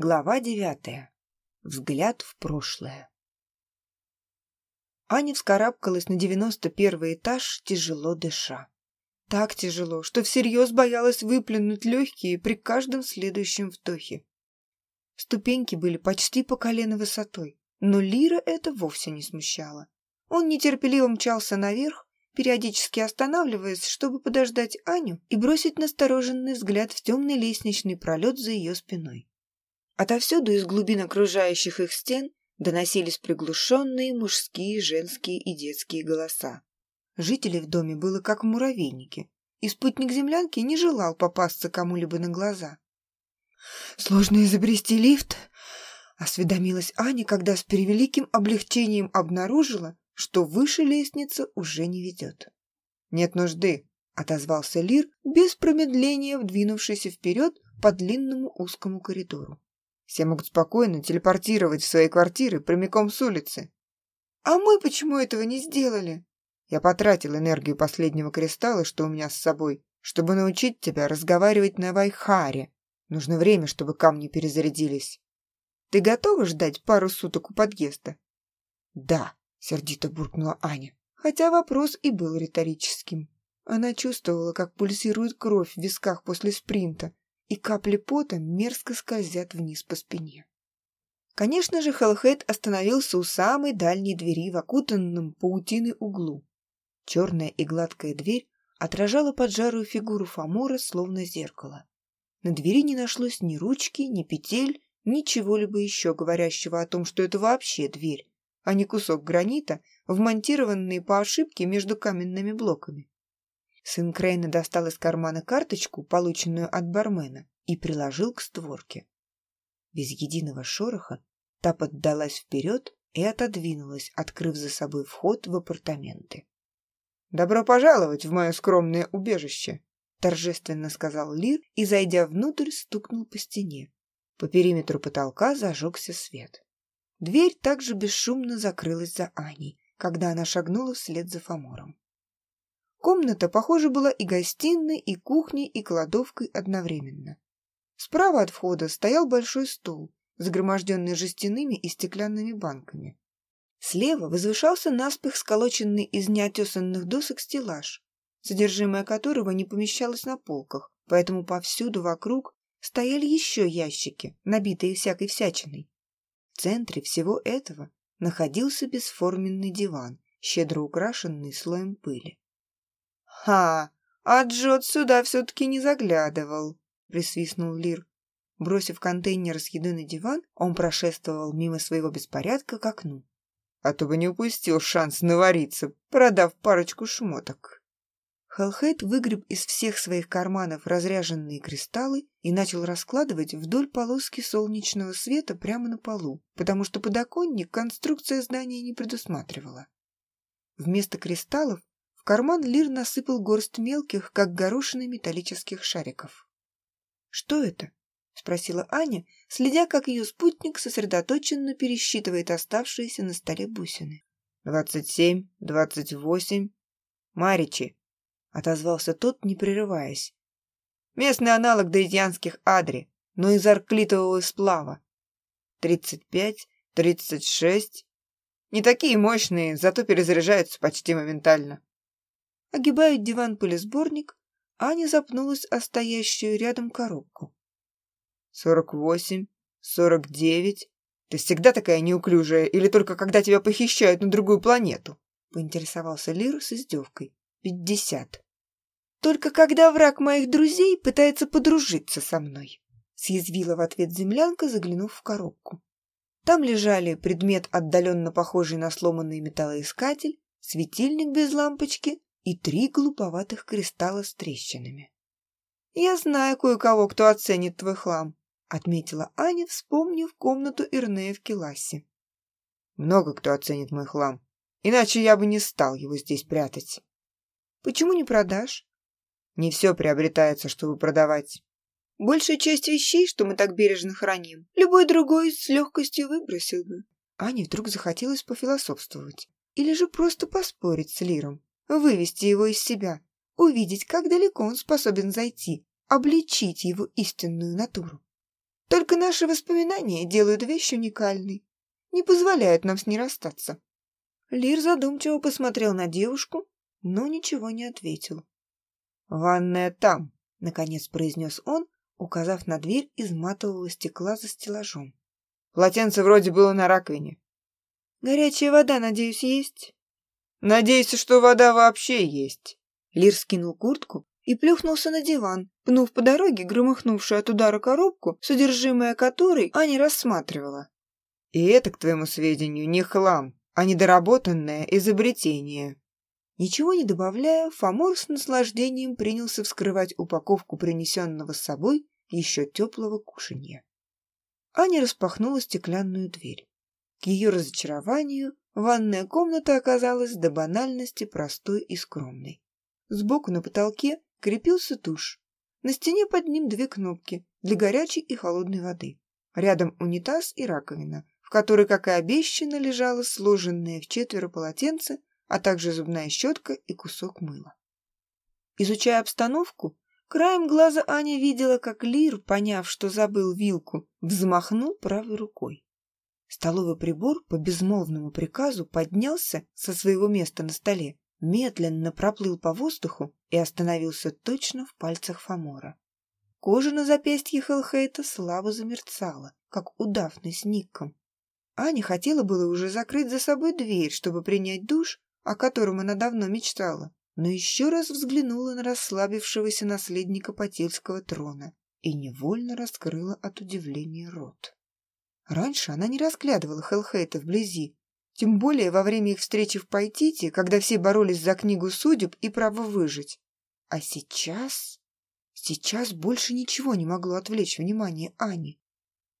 Глава девятая. Взгляд в прошлое. Аня вскарабкалась на девяносто первый этаж, тяжело дыша. Так тяжело, что всерьез боялась выплюнуть легкие при каждом следующем вдохе. Ступеньки были почти по колено высотой, но Лира это вовсе не смущало. Он нетерпеливо мчался наверх, периодически останавливаясь, чтобы подождать Аню и бросить настороженный взгляд в темный лестничный пролет за ее спиной. Отовсюду из глубин окружающих их стен доносились приглушенные мужские, женские и детские голоса. Жителей в доме было как в муравейнике, и спутник землянки не желал попасться кому-либо на глаза. «Сложно изобрести лифт?» — осведомилась Аня, когда с превеликим облегчением обнаружила, что выше лестница уже не ведет. «Нет нужды», — отозвался Лир, без промедления вдвинувшийся вперед по длинному узкому коридору. Все могут спокойно телепортировать в свои квартиры прямиком с улицы. А мы почему этого не сделали? Я потратил энергию последнего кристалла, что у меня с собой, чтобы научить тебя разговаривать на Вайхаре. Нужно время, чтобы камни перезарядились. Ты готова ждать пару суток у подъезда? Да, сердито буркнула Аня, хотя вопрос и был риторическим. Она чувствовала, как пульсирует кровь в висках после спринта, и капли пота мерзко скользят вниз по спине. Конечно же, Хеллхейд остановился у самой дальней двери в окутанном паутиной углу. Черная и гладкая дверь отражала поджарую фигуру Фомора, словно зеркало. На двери не нашлось ни ручки, ни петель, ничего-либо еще говорящего о том, что это вообще дверь, а не кусок гранита, вмонтированный по ошибке между каменными блоками. Сын Крейна достал из кармана карточку, полученную от бармена, и приложил к створке. Без единого шороха та поддалась вперед и отодвинулась, открыв за собой вход в апартаменты. «Добро пожаловать в мое скромное убежище!» торжественно сказал Лир и, зайдя внутрь, стукнул по стене. По периметру потолка зажегся свет. Дверь также бесшумно закрылась за Аней, когда она шагнула вслед за Фомором. Комната, похоже, была и гостиной, и кухней, и кладовкой одновременно. Справа от входа стоял большой стол, загроможденный жестяными и стеклянными банками. Слева возвышался наспех сколоченный из неотесанных досок стеллаж, содержимое которого не помещалось на полках, поэтому повсюду вокруг стояли еще ящики, набитые всякой всячиной. В центре всего этого находился бесформенный диван, щедро украшенный слоем пыли. «Ха! А Джот сюда все-таки не заглядывал!» — присвистнул Лир. Бросив контейнер с едой на диван, он прошествовал мимо своего беспорядка к окну. «А то бы не упустил шанс навариться, продав парочку шмоток». Хелхейт выгреб из всех своих карманов разряженные кристаллы и начал раскладывать вдоль полоски солнечного света прямо на полу, потому что подоконник конструкция здания не предусматривала. Вместо кристаллов карман Лир насыпал горсть мелких, как горошины металлических шариков. «Что это?» — спросила Аня, следя, как ее спутник сосредоточенно пересчитывает оставшиеся на столе бусины. «Двадцать семь, двадцать восемь. Маричи!» — отозвался тот, не прерываясь. «Местный аналог даитянских адри, но из арклитового сплава. Тридцать пять, тридцать шесть. Не такие мощные, зато перезаряжаются почти моментально. Огибая диван пылесборник, Аня запнулась о стоящую рядом коробку. «Сорок восемь, сорок девять. Ты всегда такая неуклюжая или только когда тебя похищают на другую планету?» поинтересовался Лир с издевкой. «Пятьдесят». «Только когда враг моих друзей пытается подружиться со мной», съязвила в ответ землянка, заглянув в коробку. Там лежали предмет, отдаленно похожий на сломанный металлоискатель, светильник без лампочки, и три глуповатых кристалла с трещинами. «Я знаю кое-кого, кто оценит твой хлам», — отметила Аня, вспомнив комнату Ирнея в Келасе. «Много кто оценит мой хлам, иначе я бы не стал его здесь прятать». «Почему не продашь?» «Не все приобретается, чтобы продавать». «Большая часть вещей, что мы так бережно храним, любой другой с легкостью выбросил бы». Ане вдруг захотелось пофилософствовать. Или же просто поспорить с Лиром вывести его из себя, увидеть, как далеко он способен зайти, обличить его истинную натуру. Только наши воспоминания делают вещь уникальной, не позволяют нам с ней расстаться. Лир задумчиво посмотрел на девушку, но ничего не ответил. «Ванная там», — наконец произнес он, указав на дверь из матового стекла за стеллажом. «Полотенце вроде было на раковине». «Горячая вода, надеюсь, есть?» «Надеюсь, что вода вообще есть». Лир скинул куртку и плюхнулся на диван, пнув по дороге громыхнувшую от удара коробку, содержимое которой Аня рассматривала. «И это, к твоему сведению, не хлам, а недоработанное изобретение». Ничего не добавляя, Фомор с наслаждением принялся вскрывать упаковку принесенного с собой еще теплого кушанья. Аня распахнула стеклянную дверь. К ее разочарованию ванная комната оказалась до банальности простой и скромной. Сбоку на потолке крепился туш. На стене под ним две кнопки для горячей и холодной воды. Рядом унитаз и раковина, в которой, как и обещано, лежало сложенное в четверо полотенце а также зубная щетка и кусок мыла. Изучая обстановку, краем глаза Аня видела, как Лир, поняв, что забыл вилку, взмахнул правой рукой. Столовый прибор по безмолвному приказу поднялся со своего места на столе, медленно проплыл по воздуху и остановился точно в пальцах Фомора. Кожа на запястье Хелхейта слабо замерцала, как удавный с ником. Аня хотела было уже закрыть за собой дверь, чтобы принять душ, о котором она давно мечтала, но еще раз взглянула на расслабившегося наследника Потельского трона и невольно раскрыла от удивления рот. Раньше она не разглядывала Хелхейта вблизи, тем более во время их встречи в Пайтите, когда все боролись за книгу судеб и право выжить. А сейчас... Сейчас больше ничего не могло отвлечь внимание Ани.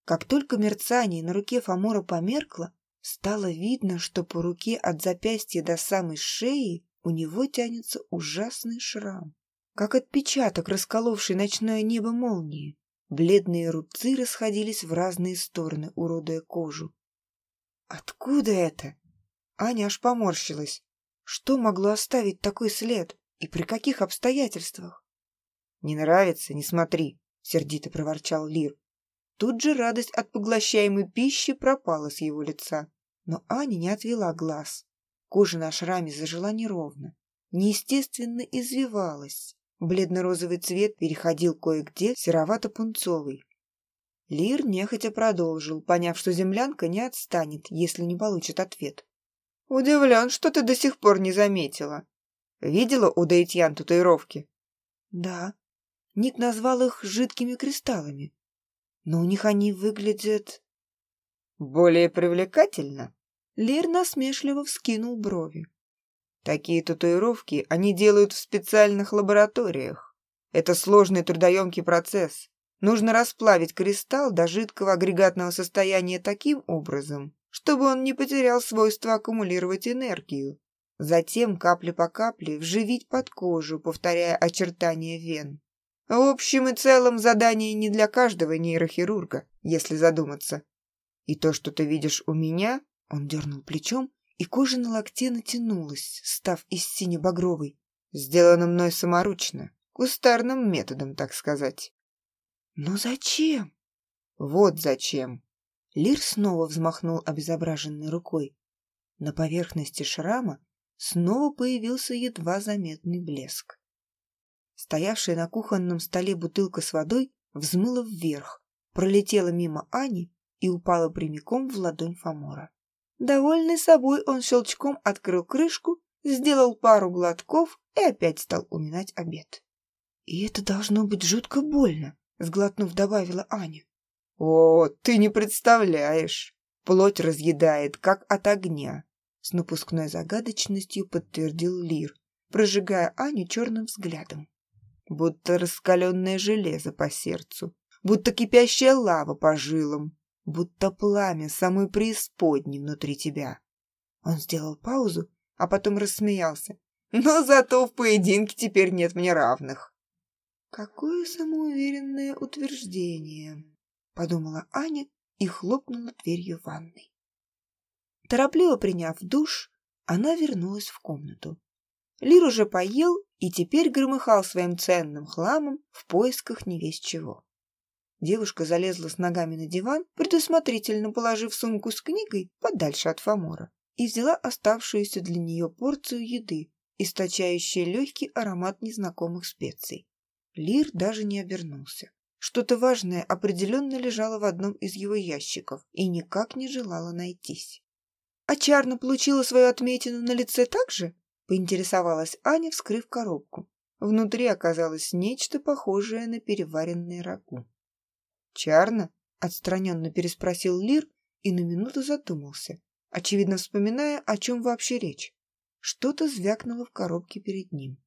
Как только мерцание на руке Фомора померкло, Стало видно, что по руке от запястья до самой шеи у него тянется ужасный шрам, как отпечаток, расколовший ночное небо молнии. Бледные рубцы расходились в разные стороны, уродуя кожу. «Откуда это?» Аня аж поморщилась. Что могло оставить такой след? И при каких обстоятельствах? «Не нравится? Не смотри», — сердито проворчал Лир. Тут же радость от поглощаемой пищи пропала с его лица. Но Аня не отвела глаз. Кожа на шраме зажила неровно, неестественно извивалась. Бледно-розовый цвет переходил кое-где в серовато-пунцовый. Лир нехотя продолжил, поняв, что землянка не отстанет, если не получит ответ. «Удивлен, что ты до сих пор не заметила. Видела у Даитьян татуировки?» «Да». Ник назвал их жидкими кристаллами но у них они выглядят... Более привлекательно? Лир насмешливо вскинул брови. Такие татуировки они делают в специальных лабораториях. Это сложный трудоемкий процесс. Нужно расплавить кристалл до жидкого агрегатного состояния таким образом, чтобы он не потерял свойство аккумулировать энергию. Затем капли по капле вживить под кожу, повторяя очертания вен. В общем и целом задание не для каждого нейрохирурга, если задуматься. И то, что ты видишь у меня, он дернул плечом, и кожа на локте натянулась, став из сине-багровой. Сделано мной саморучно, кустарным методом, так сказать. Но зачем? Вот зачем. Лир снова взмахнул обезображенной рукой. На поверхности шрама снова появился едва заметный блеск. Стоявшая на кухонном столе бутылка с водой взмыла вверх, пролетела мимо Ани и упала прямиком в ладонь Фомора. Довольный собой, он щелчком открыл крышку, сделал пару глотков и опять стал уминать обед. «И это должно быть жутко больно», — сглотнув, добавила Аня. «О, ты не представляешь! Плоть разъедает, как от огня!» С напускной загадочностью подтвердил Лир, прожигая Аню черным взглядом будто раскаленное железо по сердцу, будто кипящая лава по жилам, будто пламя самой преисподней внутри тебя. Он сделал паузу, а потом рассмеялся. Но зато в поединке теперь нет мне равных. Какое самоуверенное утверждение, подумала Аня и хлопнула дверью ванной. Торопливо приняв душ, она вернулась в комнату. Лир уже поел и теперь громыхал своим ценным хламом в поисках не весь чего. Девушка залезла с ногами на диван, предусмотрительно положив сумку с книгой подальше от Фомора, и взяла оставшуюся для нее порцию еды, источающую легкий аромат незнакомых специй. Лир даже не обернулся. Что-то важное определенно лежало в одном из его ящиков и никак не желало найтись. «А Чарна получила свою отметину на лице так же?» — поинтересовалась Аня, вскрыв коробку. Внутри оказалось нечто похожее на переваренное рагу. «Чарна?» — отстраненно переспросил Лир и на минуту задумался, очевидно вспоминая, о чем вообще речь. Что-то звякнуло в коробке перед ним.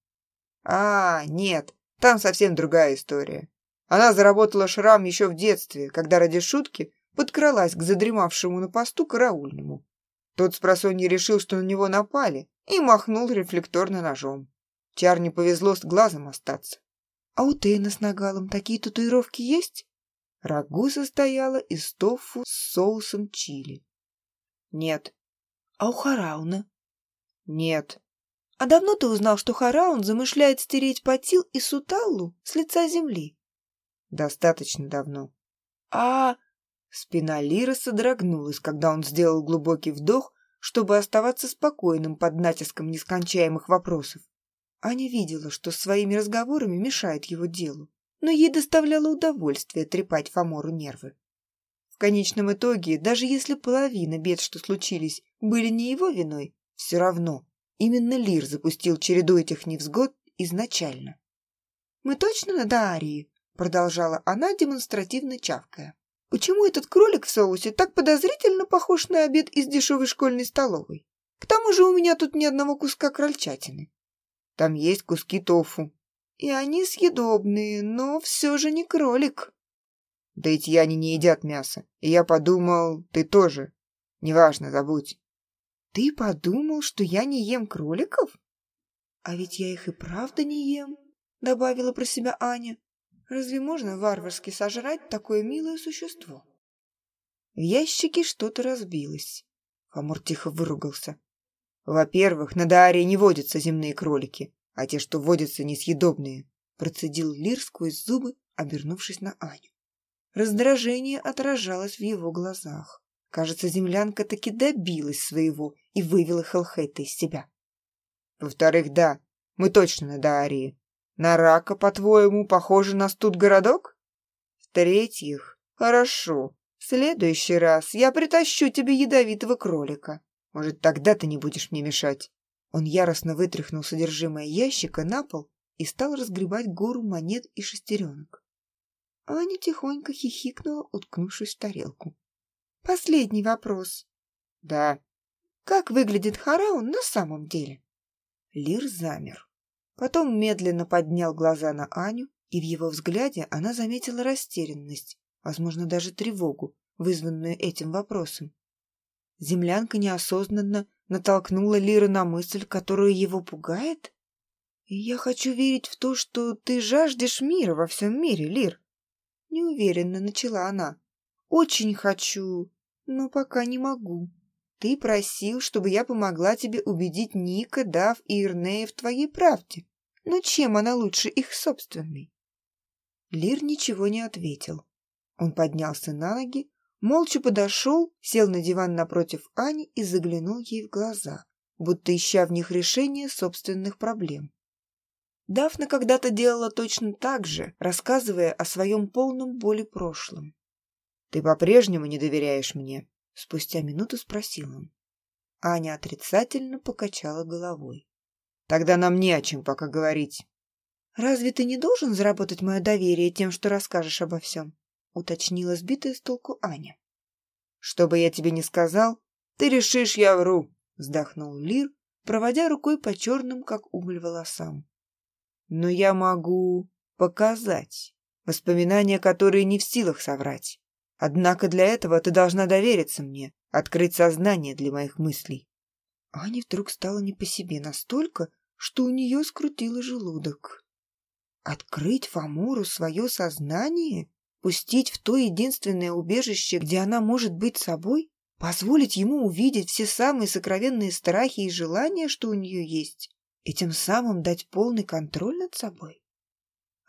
«А, нет, там совсем другая история. Она заработала шрам еще в детстве, когда ради шутки подкралась к задремавшему на посту караульному. Тот с просонья решил, что на него напали, и махнул рефлекторно ножом. Чар не повезло с глазом остаться. «А у Тейна с Нагалом такие татуировки есть?» Рагу состояла из тофу с соусом чили. «Нет». «А у Харауна?» «Нет». «А давно ты узнал, что Хараун замышляет стереть Патил и Суталлу с лица земли?» «Достаточно давно». «А...» Спина Лира содрогнулась, когда он сделал глубокий вдох, чтобы оставаться спокойным под натиском нескончаемых вопросов. Аня видела, что своими разговорами мешает его делу, но ей доставляло удовольствие трепать Фомору нервы. В конечном итоге, даже если половина бед, что случились, были не его виной, все равно именно Лир запустил череду этих невзгод изначально. «Мы точно на Даарии?» — продолжала она, демонстративно чавкая. Почему этот кролик в соусе так подозрительно похож на обед из дешевой школьной столовой? К тому же у меня тут ни одного куска крольчатины. Там есть куски тофу. И они съедобные, но все же не кролик. Да эти яни не едят мясо. И я подумал, ты тоже. Неважно, забудь. Ты подумал, что я не ем кроликов? А ведь я их и правда не ем, добавила про себя Аня. Разве можно варварски сожрать такое милое существо? В ящике что-то разбилось. Хамур тихо выругался. Во-первых, на Дааре не водятся земные кролики, а те, что водятся, несъедобные. Процедил Лир сквозь зубы, обернувшись на Аню. Раздражение отражалось в его глазах. Кажется, землянка таки добилась своего и вывела Хелхейта из себя. Во-вторых, да, мы точно на Даарии. На рака, по-твоему, похоже на студ городок? В-третьих, хорошо, в следующий раз я притащу тебе ядовитого кролика. Может, тогда ты не будешь мне мешать?» Он яростно вытряхнул содержимое ящика на пол и стал разгребать гору монет и шестеренок. Аня тихонько хихикнула, уткнувшись в тарелку. «Последний вопрос». «Да». «Как выглядит Хараун на самом деле?» Лир замер. Потом медленно поднял глаза на Аню, и в его взгляде она заметила растерянность, возможно, даже тревогу, вызванную этим вопросом. Землянка неосознанно натолкнула Лира на мысль, которая его пугает? «Я хочу верить в то, что ты жаждешь мира во всем мире, Лир», — неуверенно начала она. «Очень хочу, но пока не могу. Ты просил, чтобы я помогла тебе убедить Ника, Дав и Ирнея в твоей правде. Но чем она лучше их собственной? Лир ничего не ответил. Он поднялся на ноги, молча подошел, сел на диван напротив Ани и заглянул ей в глаза, будто ища в них решение собственных проблем. Дафна когда-то делала точно так же, рассказывая о своем полном боли прошлом. «Ты по-прежнему не доверяешь мне?» Спустя минуту спросил он. Аня отрицательно покачала головой. Тогда нам не о чем пока говорить. «Разве ты не должен заработать мое доверие тем, что расскажешь обо всем?» — уточнила сбитая с толку Аня. «Что бы я тебе ни сказал, ты решишь, я вру», — вздохнул Лир, проводя рукой по черным, как уголь, волосам. «Но я могу показать воспоминания, которые не в силах соврать. Однако для этого ты должна довериться мне, открыть сознание для моих мыслей». Ане вдруг стало не по себе настолько, что у нее скрутило желудок. Открыть Фамору свое сознание? Пустить в то единственное убежище, где она может быть собой? Позволить ему увидеть все самые сокровенные страхи и желания, что у нее есть? И тем самым дать полный контроль над собой?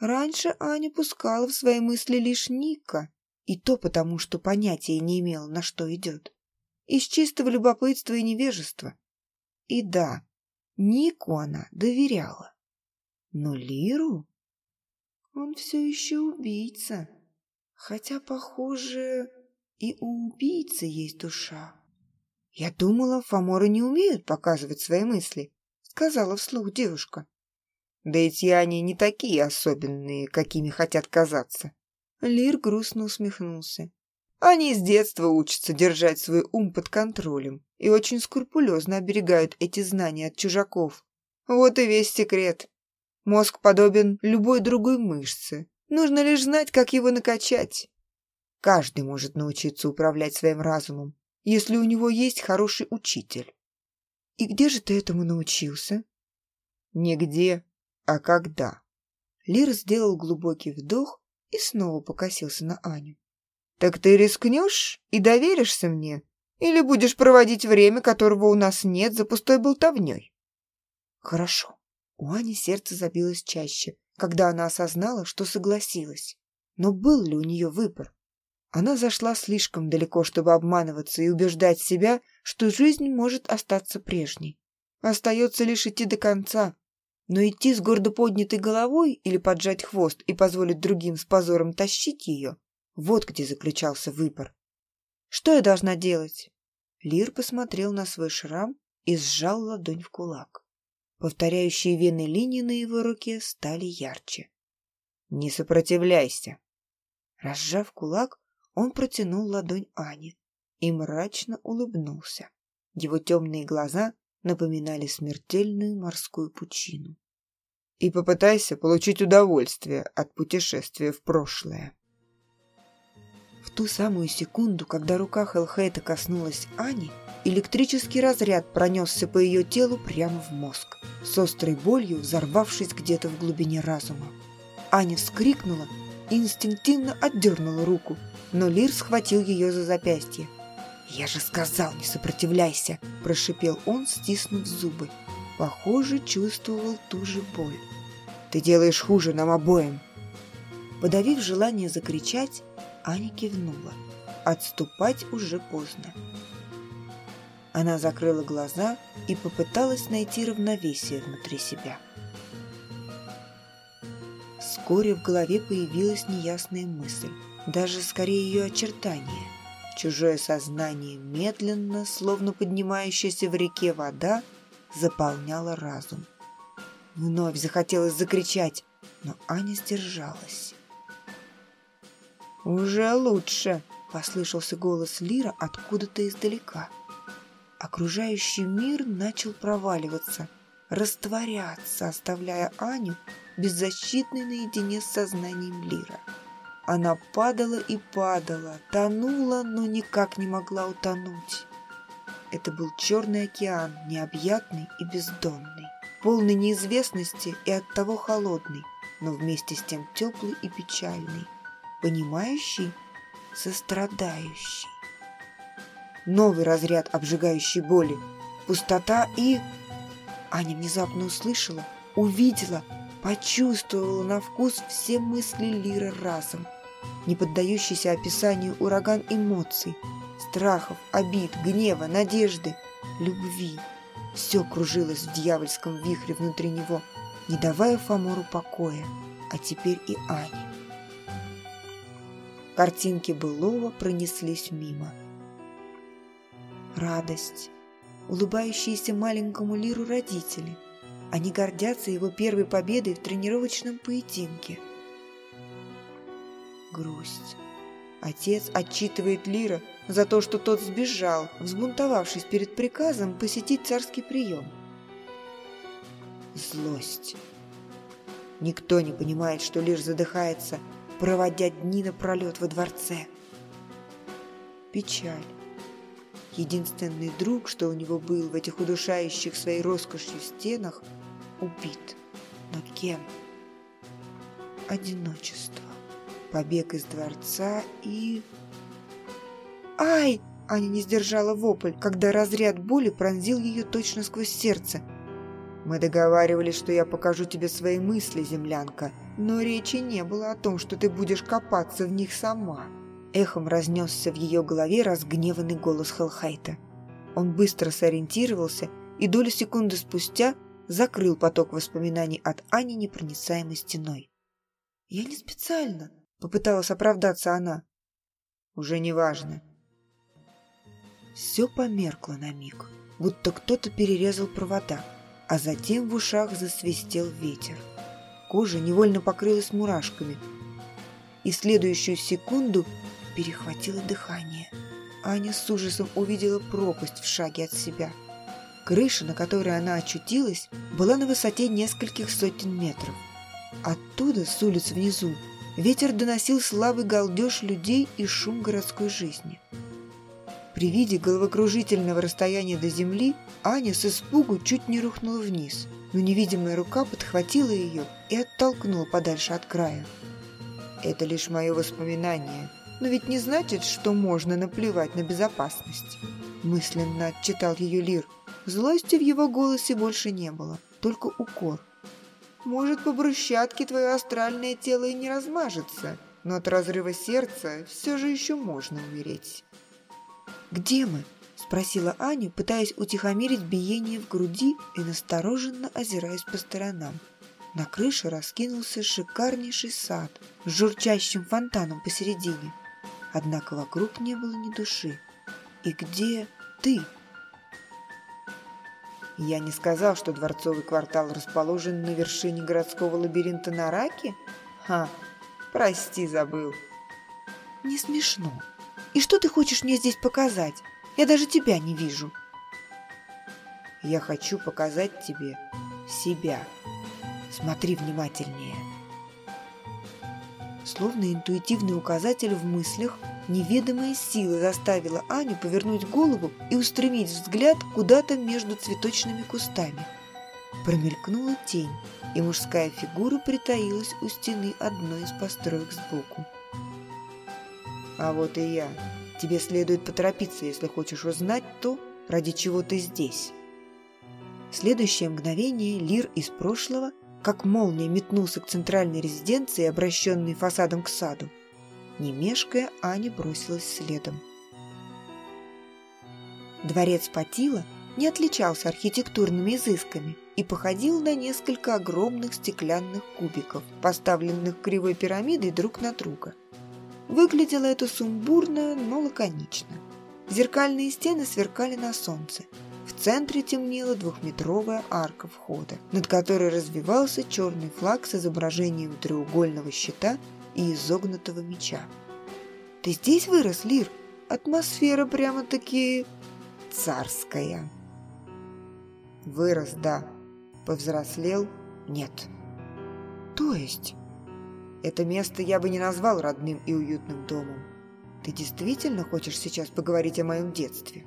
Раньше Аня пускала в свои мысли лишь Ника, и то потому, что понятия не имела, на что идет. Из чистого любопытства и невежества. И да, Нику она доверяла. Но Лиру? Он все еще убийца. Хотя, похоже, и у убийцы есть душа. Я думала, фаморы не умеют показывать свои мысли, сказала вслух девушка. Да эти они не такие особенные, какими хотят казаться. Лир грустно усмехнулся. Они с детства учатся держать свой ум под контролем и очень скрупулезно оберегают эти знания от чужаков. Вот и весь секрет. Мозг подобен любой другой мышце. Нужно лишь знать, как его накачать. Каждый может научиться управлять своим разумом, если у него есть хороший учитель. И где же ты этому научился? Нигде, а когда. Лир сделал глубокий вдох и снова покосился на Аню. Так ты рискнешь и доверишься мне? Или будешь проводить время, которого у нас нет, за пустой болтовней? Хорошо. У Ани сердце забилось чаще, когда она осознала, что согласилась. Но был ли у нее выбор? Она зашла слишком далеко, чтобы обманываться и убеждать себя, что жизнь может остаться прежней. Остается лишь идти до конца. Но идти с гордо поднятой головой или поджать хвост и позволить другим с позором тащить ее – вот где заключался выбор. Что я должна делать? Лир посмотрел на свой шрам и сжал ладонь в кулак. Повторяющие вены линии на его руке стали ярче. «Не сопротивляйся!» Разжав кулак, он протянул ладонь Ане и мрачно улыбнулся. Его темные глаза напоминали смертельную морскую пучину. «И попытайся получить удовольствие от путешествия в прошлое». В ту самую секунду, когда рука Хелхейта коснулась Ани, Электрический разряд пронесся по ее телу прямо в мозг, с острой болью взорвавшись где-то в глубине разума. Аня вскрикнула и инстинктивно отдернула руку, но Лир схватил ее за запястье. «Я же сказал, не сопротивляйся!» – прошипел он, стиснув зубы. Похоже, чувствовал ту же боль. «Ты делаешь хуже нам обоим!» Подавив желание закричать, Аня кивнула. Отступать уже поздно. Она закрыла глаза и попыталась найти равновесие внутри себя. Вскоре в голове появилась неясная мысль, даже скорее ее очертания. Чужое сознание медленно, словно поднимающаяся в реке вода, заполняло разум. Вновь захотелось закричать, но Аня сдержалась. «Уже лучше!» – послышался голос Лира откуда-то издалека – Окружающий мир начал проваливаться, растворяться, оставляя Аню беззащитной наедине с сознанием Лира. Она падала и падала, тонула, но никак не могла утонуть. Это был черный океан, необъятный и бездонный, полный неизвестности и оттого холодный, но вместе с тем теплый и печальный, понимающий, сострадающий новый разряд обжигающей боли, пустота и... Аня внезапно услышала, увидела, почувствовала на вкус все мысли Лиры разом. Не поддающийся описанию ураган эмоций, страхов, обид, гнева, надежды, любви. Все кружилось в дьявольском вихре внутри него, не давая Фомору покоя, а теперь и Ане. Картинки былого пронеслись мимо радость, улыбающиеся маленькому Лиру родители. Они гордятся его первой победой в тренировочном поединке. Грусть. Отец отчитывает Лира за то, что тот сбежал, взбунтовавшись перед приказом посетить царский прием. Злость. Никто не понимает, что Лир задыхается, проводя дни напролет во дворце. Печаль. Единственный друг, что у него был в этих удушающих своей роскошью стенах, убит. Но кем? Одиночество. Побег из дворца и... «Ай!» Аня не сдержала вопль, когда разряд боли пронзил ее точно сквозь сердце. «Мы договаривались, что я покажу тебе свои мысли, землянка», Но речи не было о том, что ты будешь копаться в них сама. Эхом разнесся в ее голове разгневанный голос Хелхайта. Он быстро сориентировался и долю секунды спустя закрыл поток воспоминаний от Ани непроницаемой стеной. «Я не специально», — попыталась оправдаться она. «Уже не важно». Все померкло на миг, будто кто-то перерезал провода, а затем в ушах засвистел ветер. Кожа невольно покрылась мурашками, и в следующую секунду перехватило дыхание. Аня с ужасом увидела пропасть в шаге от себя — Крыша, на которой она очутилась, была на высоте нескольких сотен метров. Оттуда, с улиц внизу, ветер доносил слабый галдеж людей и шум городской жизни. При виде головокружительного расстояния до земли Аня с испугу чуть не рухнула вниз, но невидимая рука подхватила ее и оттолкнула подальше от края. «Это лишь мое воспоминание, но ведь не значит, что можно наплевать на безопасность», мысленно отчитал ее Лир – Злости в его голосе больше не было, только укор. «Может, по брусчатке твое астральное тело и не размажется, но от разрыва сердца все же еще можно умереть». «Где мы?» – спросила Аня, пытаясь утихомирить биение в груди и настороженно озираясь по сторонам. На крыше раскинулся шикарнейший сад с журчащим фонтаном посередине. Однако вокруг не было ни души. «И где ты?» Я не сказал, что дворцовый квартал расположен на вершине городского лабиринта на Раке? Ха, прости, забыл. Не смешно. И что ты хочешь мне здесь показать? Я даже тебя не вижу. Я хочу показать тебе себя. Смотри внимательнее. Словно интуитивный указатель в мыслях – Неведомая сила заставила Аню повернуть голову и устремить взгляд куда-то между цветочными кустами. Промелькнула тень, и мужская фигура притаилась у стены одной из построек сбоку. «А вот и я. Тебе следует поторопиться, если хочешь узнать то, ради чего ты здесь». В следующее мгновение Лир из прошлого, как молния, метнулся к центральной резиденции, обращенной фасадом к саду. Не мешкая, Аня бросилась следом. Дворец Патила не отличался архитектурными изысками и походил на несколько огромных стеклянных кубиков, поставленных кривой пирамидой друг на друга. Выглядело это сумбурно, но лаконично. Зеркальные стены сверкали на солнце. В центре темнела двухметровая арка входа, над которой развивался черный флаг с изображением треугольного щита и изогнутого меча. «Ты здесь вырос, Лир? Атмосфера прямо-таки царская». «Вырос, да. Повзрослел? Нет». «То есть?» «Это место я бы не назвал родным и уютным домом. Ты действительно хочешь сейчас поговорить о моем детстве?»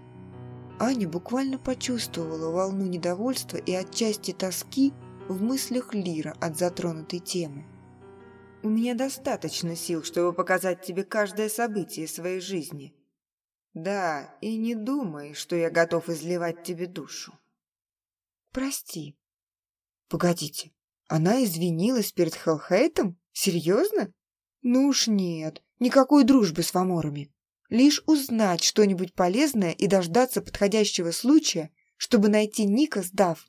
Аня буквально почувствовала волну недовольства и отчасти тоски в мыслях Лира от затронутой темы. У меня достаточно сил, чтобы показать тебе каждое событие своей жизни. Да, и не думай, что я готов изливать тебе душу. Прости. Погодите, она извинилась перед Хелхейтом? Серьезно? Ну уж нет, никакой дружбы с фаморами. Лишь узнать что-нибудь полезное и дождаться подходящего случая, чтобы найти Ника, сдав.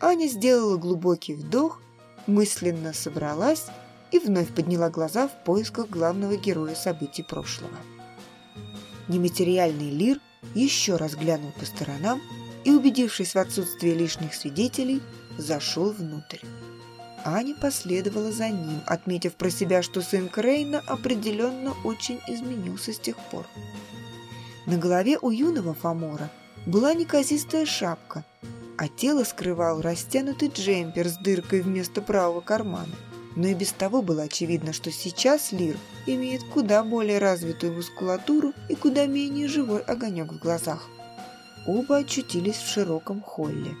Аня сделала глубокий вдох мысленно собралась и вновь подняла глаза в поисках главного героя событий прошлого. Нематериальный Лир еще раз глянул по сторонам и, убедившись в отсутствии лишних свидетелей, зашел внутрь. Аня последовала за ним, отметив про себя, что сын Крейна определенно очень изменился с тех пор. На голове у юного Фомора была неказистая шапка – а тело скрывал растянутый джемпер с дыркой вместо правого кармана. Но и без того было очевидно, что сейчас Лир имеет куда более развитую мускулатуру и куда менее живой огонек в глазах. Оба очутились в широком холле.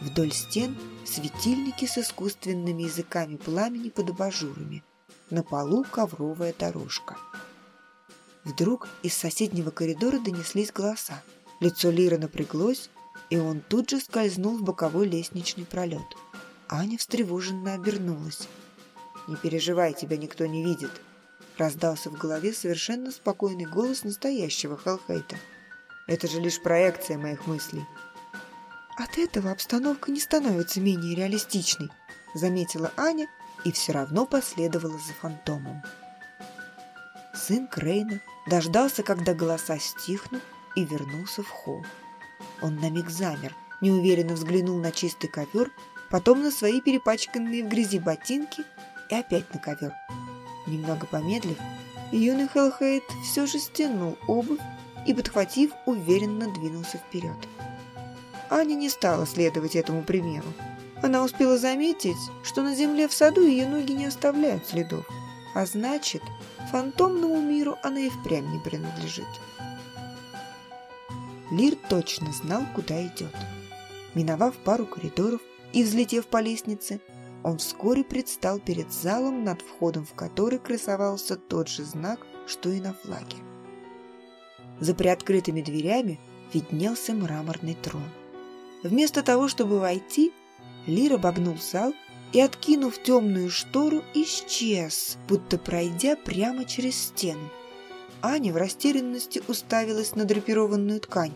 Вдоль стен светильники с искусственными языками пламени под абажурами. На полу ковровая дорожка. Вдруг из соседнего коридора донеслись голоса. Лицо Лира напряглось, и он тут же скользнул в боковой лестничный пролет. Аня встревоженно обернулась. Не переживай, тебя никто не видит. Раздался в голове совершенно спокойный голос настоящего Хелхейта. Это же лишь проекция моих мыслей. От этого обстановка не становится менее реалистичной, заметила Аня и все равно последовала за фантомом. Сын Крейна дождался, когда голоса стихнут, и вернулся в холл. Он на миг замер, неуверенно взглянул на чистый ковер, потом на свои перепачканные в грязи ботинки и опять на ковер. Немного помедлив, юный Хелхейт все же стянул обувь и, подхватив, уверенно двинулся вперед. Аня не стала следовать этому примеру. Она успела заметить, что на земле в саду ее ноги не оставляют следов, а значит, фантомному миру она и впрямь не принадлежит. Лир точно знал, куда идет. Миновав пару коридоров и взлетев по лестнице, он вскоре предстал перед залом, над входом в который красовался тот же знак, что и на флаге. За приоткрытыми дверями виднелся мраморный трон. Вместо того, чтобы войти, Лир обогнул зал и, откинув темную штору, исчез, будто пройдя прямо через стену. Аня в растерянности уставилась на драпированную ткань.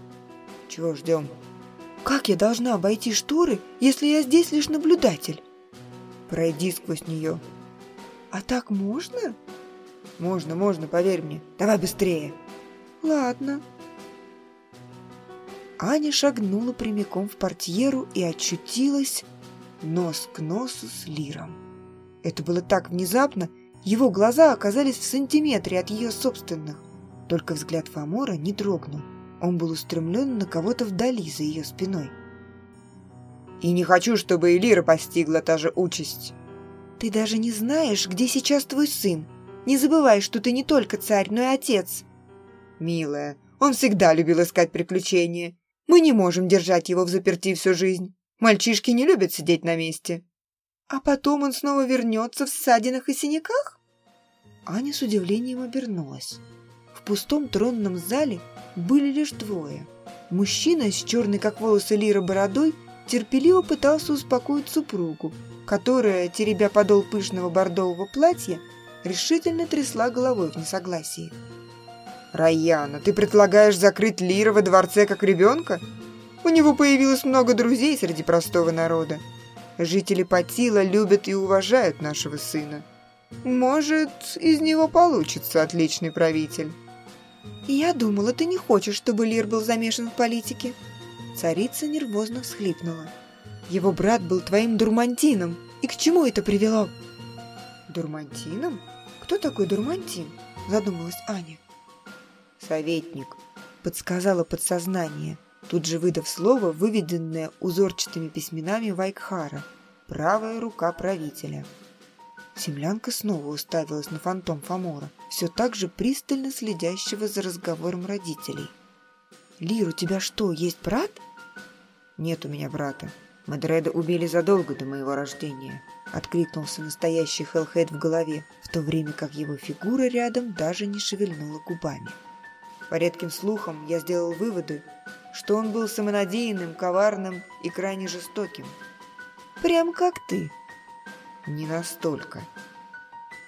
«Чего ждем?» «Как я должна обойти шторы, если я здесь лишь наблюдатель?» «Пройди сквозь нее». «А так можно?» «Можно, можно, поверь мне. Давай быстрее». «Ладно». Аня шагнула прямиком в портьеру и очутилась нос к носу с Лиром. Это было так внезапно, его глаза оказались в сантиметре от ее собственных. Только взгляд Фомора не дрогнул. Он был устремлен на кого-то вдали за ее спиной. «И не хочу, чтобы и Лира постигла та же участь». «Ты даже не знаешь, где сейчас твой сын. Не забывай, что ты не только царь, но и отец». «Милая, он всегда любил искать приключения. Мы не можем держать его в заперти всю жизнь. Мальчишки не любят сидеть на месте. А потом он снова вернется в ссадинах и синяках? Аня с удивлением обернулась. В пустом тронном зале были лишь двое. Мужчина с черной, как волосы Лира, бородой терпеливо пытался успокоить супругу, которая, теребя подол пышного бордового платья, решительно трясла головой в несогласии. «Раяна, ты предлагаешь закрыть Лира во дворце как ребенка? У него появилось много друзей среди простого народа. Жители Патила любят и уважают нашего сына. Может, из него получится отличный правитель. Я думала, ты не хочешь, чтобы Лир был замешан в политике. Царица нервозно всхлипнула. Его брат был твоим дурмантином. И к чему это привело? Дурмантином? Кто такой дурмантин? Задумалась Аня. Советник, подсказала подсознание тут же выдав слово, выведенное узорчатыми письменами Вайкхара «Правая рука правителя». Землянка снова уставилась на фантом Фомора, все так же пристально следящего за разговором родителей. «Лир, у тебя что, есть брат?» «Нет у меня брата. Мадреда убили задолго до моего рождения», — откликнулся настоящий Хеллхед в голове, в то время как его фигура рядом даже не шевельнула губами. По редким слухам я сделал выводы, что он был самонадеянным, коварным и крайне жестоким. Прям как ты. Не настолько.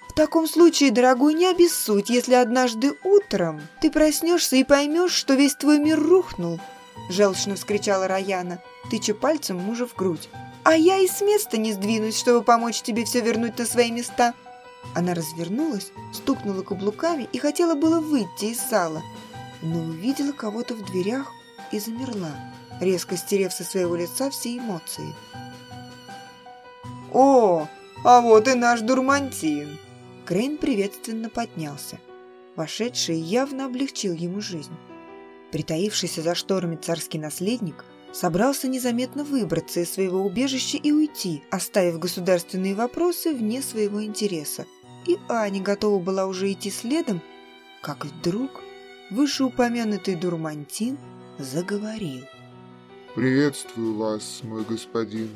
В таком случае, дорогой, не обессудь, если однажды утром ты проснешься и поймешь, что весь твой мир рухнул. Желчно вскричала Раяна, тыча пальцем мужа в грудь. А я и с места не сдвинусь, чтобы помочь тебе все вернуть на свои места. Она развернулась, стукнула каблуками и хотела было выйти из зала, но увидела кого-то в дверях и замерла, резко стерев со своего лица все эмоции. «О, а вот и наш дурмантин!» Крейн приветственно поднялся. Вошедший явно облегчил ему жизнь. Притаившийся за шторами царский наследник собрался незаметно выбраться из своего убежища и уйти, оставив государственные вопросы вне своего интереса. И Аня готова была уже идти следом, как вдруг вышеупомянутый дурмантин заговорил. «Приветствую вас, мой господин».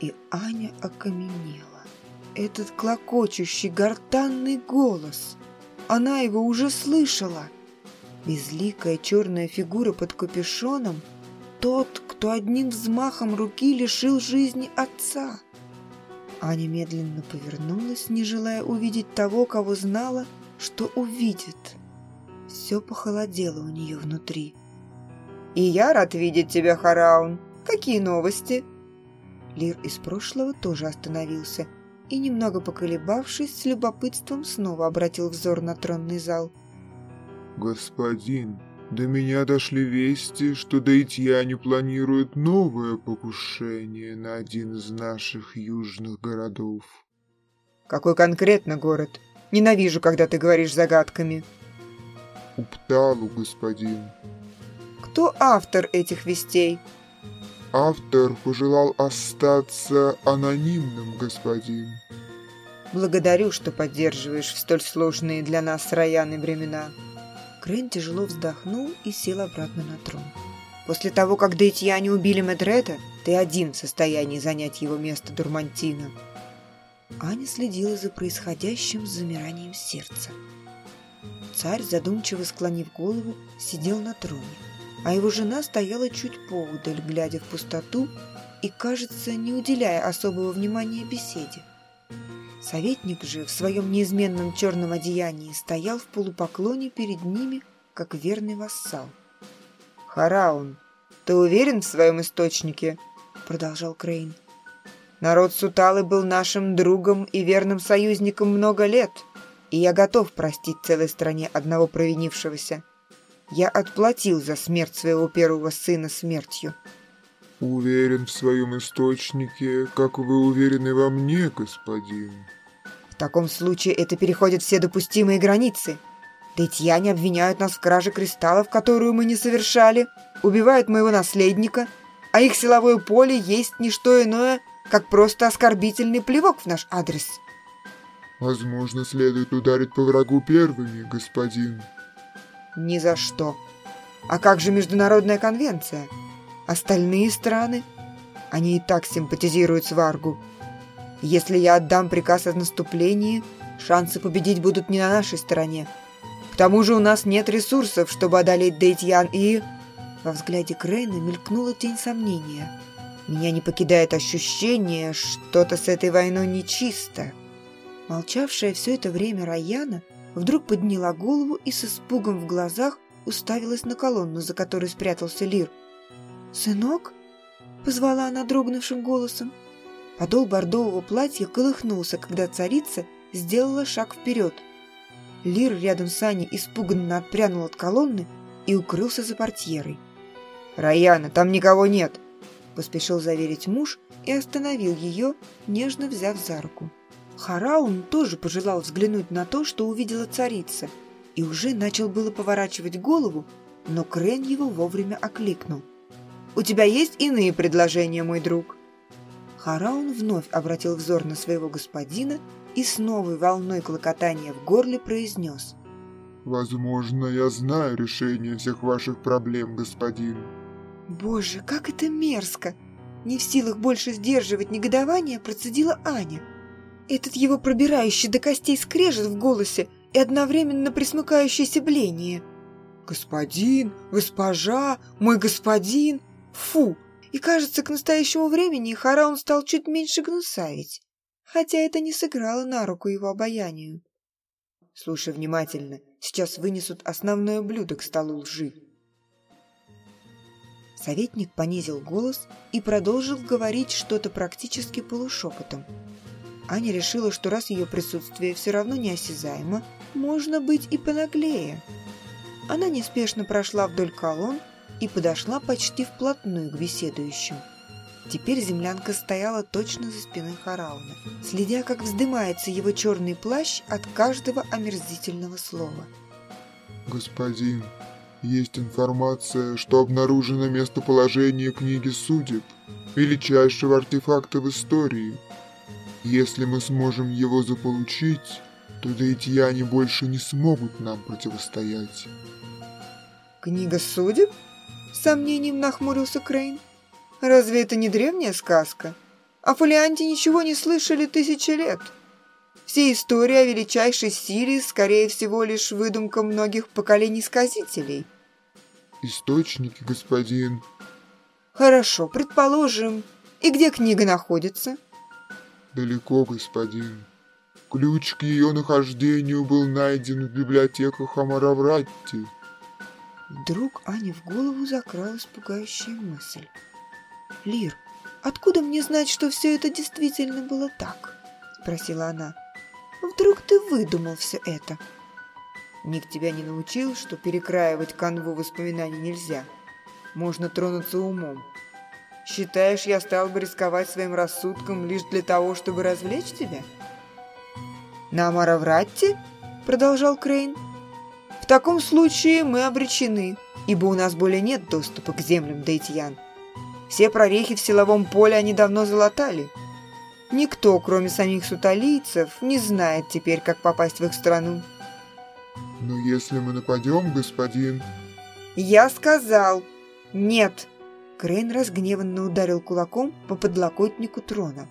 И Аня окаменела. Этот клокочущий гортанный голос. Она его уже слышала. Безликая черная фигура под капюшоном – тот, кто одним взмахом руки лишил жизни отца. Аня медленно повернулась, не желая увидеть того, кого знала, что увидит. Все похолодело у нее внутри. «И я рад видеть тебя, Хараун. Какие новости?» Лир из прошлого тоже остановился и, немного поколебавшись, с любопытством снова обратил взор на тронный зал. «Господин, до меня дошли вести, что даитьяне планируют новое покушение на один из наших южных городов». «Какой конкретно город? Ненавижу, когда ты говоришь загадками». «Упталу, господин». «Кто автор этих вестей?» Автор пожелал остаться анонимным, господин. Благодарю, что поддерживаешь в столь сложные для нас Раяной времена. Крейн тяжело вздохнул и сел обратно на трон. После того, как Дейтьяне убили Медрета, ты один в состоянии занять его место Дурмантина. Аня следила за происходящим с замиранием сердца. Царь, задумчиво склонив голову, сидел на троне а его жена стояла чуть поудаль, глядя в пустоту и, кажется, не уделяя особого внимания беседе. Советник же в своем неизменном черном одеянии стоял в полупоклоне перед ними, как верный вассал. «Хараун, ты уверен в своем источнике?» — продолжал Крейн. «Народ Суталы был нашим другом и верным союзником много лет, и я готов простить целой стране одного провинившегося. Я отплатил за смерть своего первого сына смертью. Уверен в своем источнике, как вы уверены во мне, господин. В таком случае это переходит все допустимые границы. Тетьяне обвиняют нас в краже кристаллов, которую мы не совершали, убивают моего наследника, а их силовое поле есть не что иное, как просто оскорбительный плевок в наш адрес. Возможно, следует ударить по врагу первыми, господин. Ни за что. А как же Международная конвенция? Остальные страны? Они и так симпатизируют Сваргу. Если я отдам приказ о наступлении, шансы победить будут не на нашей стороне. К тому же у нас нет ресурсов, чтобы одолеть Дейтьян и... Во взгляде Крейна мелькнула тень сомнения. Меня не покидает ощущение, что-то с этой войной нечисто. Молчавшая все это время Раяна вдруг подняла голову и с испугом в глазах уставилась на колонну, за которой спрятался Лир. «Сынок?» — позвала она дрогнувшим голосом. Подол бордового платья колыхнулся, когда царица сделала шаг вперед. Лир рядом с Аней испуганно отпрянул от колонны и укрылся за портьерой. «Раяна, там никого нет!» — поспешил заверить муж и остановил ее, нежно взяв за руку. Хараун тоже пожелал взглянуть на то, что увидела царица, и уже начал было поворачивать голову, но Крен его вовремя окликнул. «У тебя есть иные предложения, мой друг?» Хараун вновь обратил взор на своего господина и с новой волной клокотания в горле произнес. «Возможно, я знаю решение всех ваших проблем, господин». «Боже, как это мерзко!» Не в силах больше сдерживать негодование, процедила Аня – этот его пробирающий до костей скрежет в голосе и одновременно присмыкающееся бление. «Господин, госпожа, мой господин!» Фу! И кажется, к настоящему времени Хараун стал чуть меньше гнусавить, хотя это не сыграло на руку его обаянию. Слушай внимательно, сейчас вынесут основное блюдо к столу лжи. Советник понизил голос и продолжил говорить что-то практически полушепотом. Аня решила, что раз ее присутствие все равно неосязаемо, можно быть и понаглее. Она неспешно прошла вдоль колонн и подошла почти вплотную к беседующим. Теперь землянка стояла точно за спиной Харауна, следя, как вздымается его черный плащ от каждого омерзительного слова. «Господин, есть информация, что обнаружено местоположение книги судеб, величайшего артефакта в истории», если мы сможем его заполучить, то даитьяне больше не смогут нам противостоять. Книга судеб? С сомнением нахмурился Крейн. Разве это не древняя сказка? О фолианте ничего не слышали тысячи лет. Все истории о величайшей силе, скорее всего, лишь выдумка многих поколений сказителей. Источники, господин. Хорошо, предположим. И где книга находится? Далеко, господин. Ключ к ее нахождению был найден в библиотеках Амаравратти. Вдруг Ане в голову закралась пугающая мысль. «Лир, откуда мне знать, что все это действительно было так?» – спросила она. «Вдруг ты выдумал все это?» Ник тебя не научил, что перекраивать канву воспоминаний нельзя. Можно тронуться умом. Считаешь, я стал бы рисковать своим рассудком лишь для того, чтобы развлечь тебя?» «На Амаравратте?» – продолжал Крейн. «В таком случае мы обречены, ибо у нас более нет доступа к землям Дейтьян. Все прорехи в силовом поле они давно залатали. Никто, кроме самих суталийцев, не знает теперь, как попасть в их страну». «Но если мы нападем, господин...» «Я сказал нет!» Крейн разгневанно ударил кулаком по подлокотнику трона.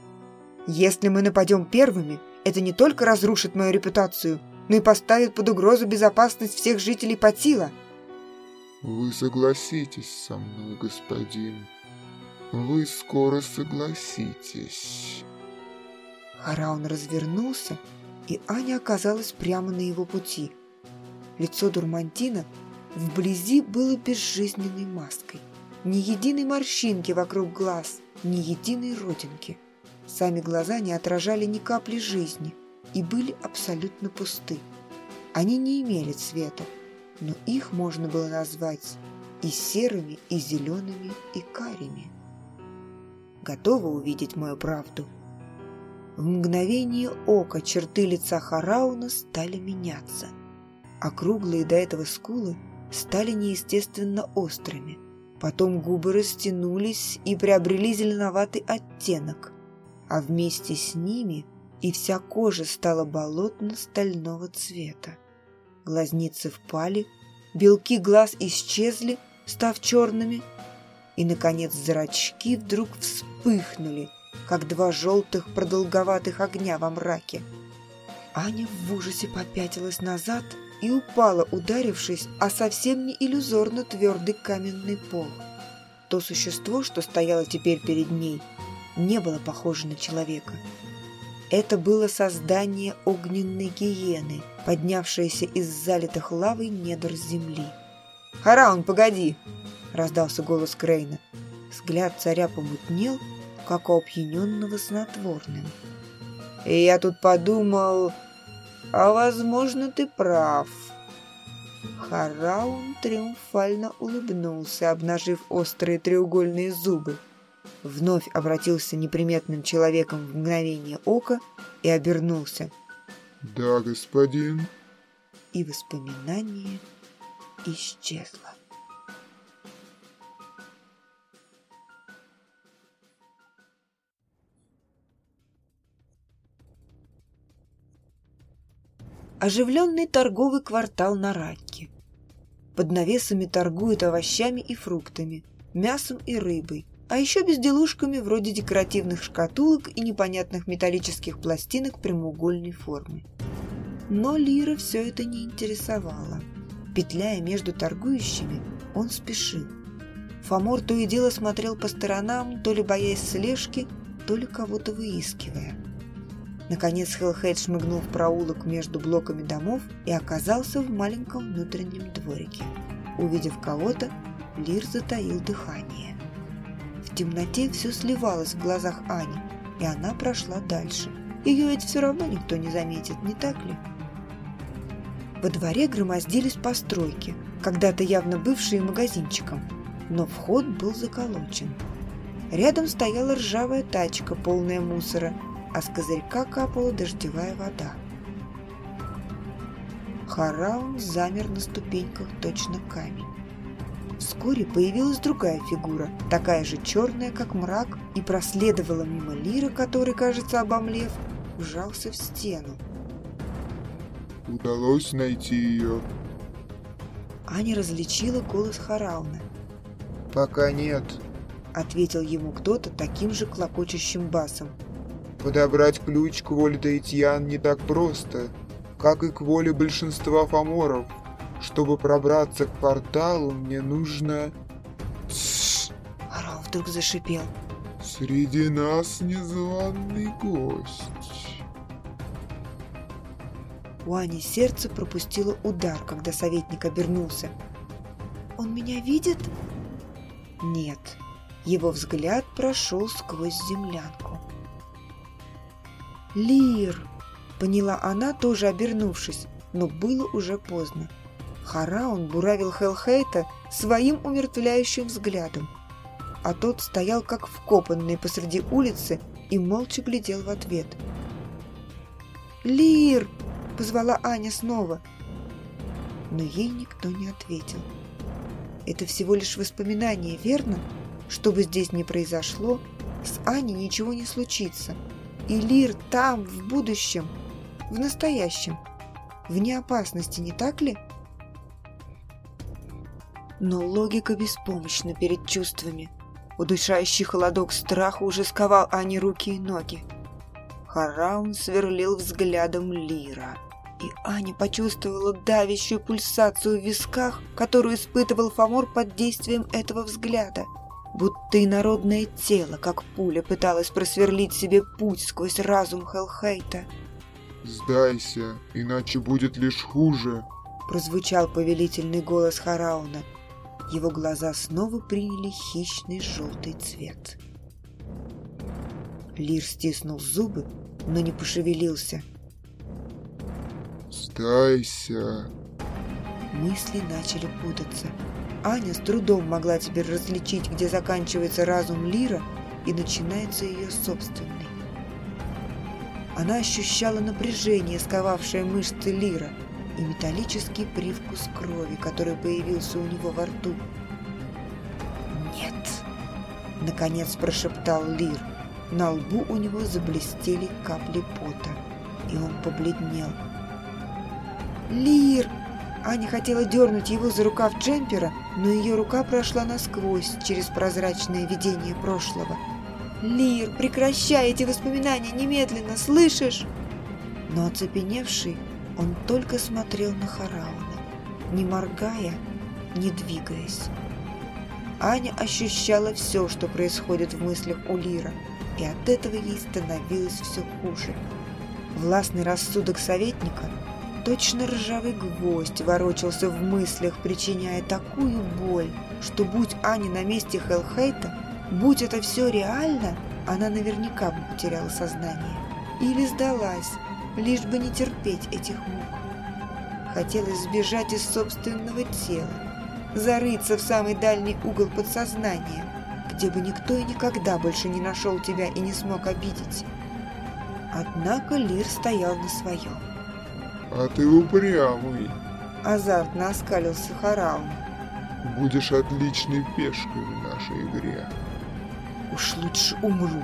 «Если мы нападем первыми, это не только разрушит мою репутацию, но и поставит под угрозу безопасность всех жителей Патила». «Вы согласитесь со мной, господин. Вы скоро согласитесь». Хараун развернулся, и Аня оказалась прямо на его пути. Лицо Дурмантина вблизи было безжизненной маской. Ни единой морщинки вокруг глаз, ни единой родинки. Сами глаза не отражали ни капли жизни и были абсолютно пусты. Они не имели цвета, но их можно было назвать и серыми, и зелеными, и карими. Готова увидеть мою правду? В мгновение ока черты лица Харауна стали меняться. Округлые до этого скулы стали неестественно острыми. Потом губы растянулись и приобрели зеленоватый оттенок, а вместе с ними и вся кожа стала болотно-стального цвета. Глазницы впали, белки глаз исчезли, став черными, и, наконец, зрачки вдруг вспыхнули, как два желтых продолговатых огня во мраке. Аня в ужасе попятилась назад и упала, ударившись о совсем не иллюзорно твердый каменный пол. То существо, что стояло теперь перед ней, не было похоже на человека. Это было создание огненной гиены, поднявшееся из залитых лавой недр земли. «Хараун, погоди!» – раздался голос Крейна. Взгляд царя помутнел, как у опьяненного снотворным. «И я тут подумал, а возможно, ты прав. Хараун триумфально улыбнулся, обнажив острые треугольные зубы. Вновь обратился неприметным человеком в мгновение ока и обернулся. «Да, господин». И воспоминание исчезло. Оживленный торговый квартал на Ракке. Под навесами торгуют овощами и фруктами, мясом и рыбой, а еще безделушками вроде декоративных шкатулок и непонятных металлических пластинок прямоугольной формы. Но Лира все это не интересовало. Петляя между торгующими, он спешил. Фомор то и дело смотрел по сторонам, то ли боясь слежки, то ли кого-то выискивая. Наконец Хеллхейд шмыгнул в проулок между блоками домов и оказался в маленьком внутреннем дворике. Увидев кого-то, Лир затаил дыхание. В темноте все сливалось в глазах Ани, и она прошла дальше. Ее ведь все равно никто не заметит, не так ли? Во дворе громоздились постройки, когда-то явно бывшие магазинчиком, но вход был заколочен. Рядом стояла ржавая тачка, полная мусора – а с козырька капала дождевая вода. Хараун замер на ступеньках точно камень. Вскоре появилась другая фигура, такая же черная, как мрак, и проследовала мимо Лира, который, кажется, обомлев, вжался в стену. «Удалось найти ее?» Аня различила голос Харауна. «Пока нет», — ответил ему кто-то таким же клокочущим басом. Подобрать ключ к воле Таитьян не так просто, как и к воле большинства фаморов. Чтобы пробраться к порталу, мне нужно... Орал вдруг зашипел. Среди нас незваный гость. У Ани сердце пропустило удар, когда советник обернулся. «Он меня видит?» Нет, его взгляд прошел сквозь землянку. «Лир!» — поняла она, тоже обернувшись, но было уже поздно. Хараун буравил Хелхейта своим умертвляющим взглядом, а тот стоял как вкопанный посреди улицы и молча глядел в ответ. «Лир!» — позвала Аня снова, но ей никто не ответил. Это всего лишь воспоминание, верно? Что бы здесь ни произошло, с Аней ничего не случится. И Лир там, в будущем, в настоящем, вне опасности, не так ли? Но логика беспомощна перед чувствами. Удушающий холодок страха уже сковал Ане руки и ноги. Хараун сверлил взглядом Лира. И Аня почувствовала давящую пульсацию в висках, которую испытывал Фомор под действием этого взгляда. Будто инородное тело, как пуля, пыталось просверлить себе путь сквозь разум Хелхейта. «Сдайся, иначе будет лишь хуже», — прозвучал повелительный голос Харауна. Его глаза снова приняли хищный желтый цвет. Лир стиснул зубы, но не пошевелился. «Сдайся!» Мысли начали путаться. Аня с трудом могла теперь различить, где заканчивается разум Лира и начинается ее собственный. Она ощущала напряжение, сковавшее мышцы Лира – и металлический привкус крови, который появился у него во рту. «Нет!» — наконец прошептал Лир. На лбу у него заблестели капли пота, и он побледнел. «Лир!» Аня хотела дернуть его за рукав джемпера, но ее рука прошла насквозь через прозрачное видение прошлого. «Лир, прекращай эти воспоминания немедленно, слышишь?» Но оцепеневший, он только смотрел на Харауна, не моргая, не двигаясь. Аня ощущала все, что происходит в мыслях у Лира, и от этого ей становилось все хуже. Властный рассудок советника, точно ржавый гвоздь, ворочался в мыслях, причиняя такую боль, что будь Аня на месте Хелхейта, будь это все реально, она наверняка бы потеряла сознание. Или сдалась, лишь бы не терпеть этих мук. Хотелось сбежать из собственного тела, зарыться в самый дальний угол подсознания, где бы никто и никогда больше не нашел тебя и не смог обидеть. Однако Лир стоял на своем. «А ты упрямый!» Азартно оскалился Хараун. «Будешь отличной пешкой в нашей игре!» «Уж лучше умру!»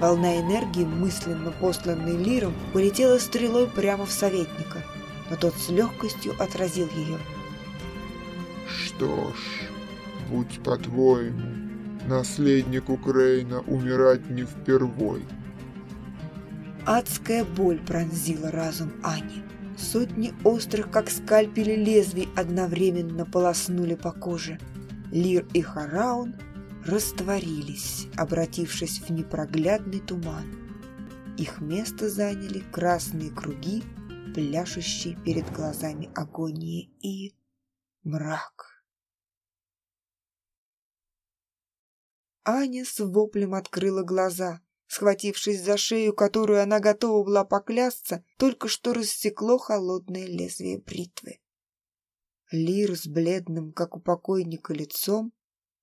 Волна энергии, мысленно посланной Лиром, полетела стрелой прямо в советника, но тот с легкостью отразил ее. «Что ж, будь по-твоему, наследнику Крейна умирать не впервой». Адская боль пронзила разум Ани. Сотни острых, как скальпели лезвий, одновременно полоснули по коже. Лир и Хараун – растворились, обратившись в непроглядный туман. Их место заняли красные круги, пляшущие перед глазами агонии и мрак. Аня с воплем открыла глаза, схватившись за шею, которую она готова была поклясться, только что рассекло холодное лезвие бритвы. Лир с бледным, как у покойника, лицом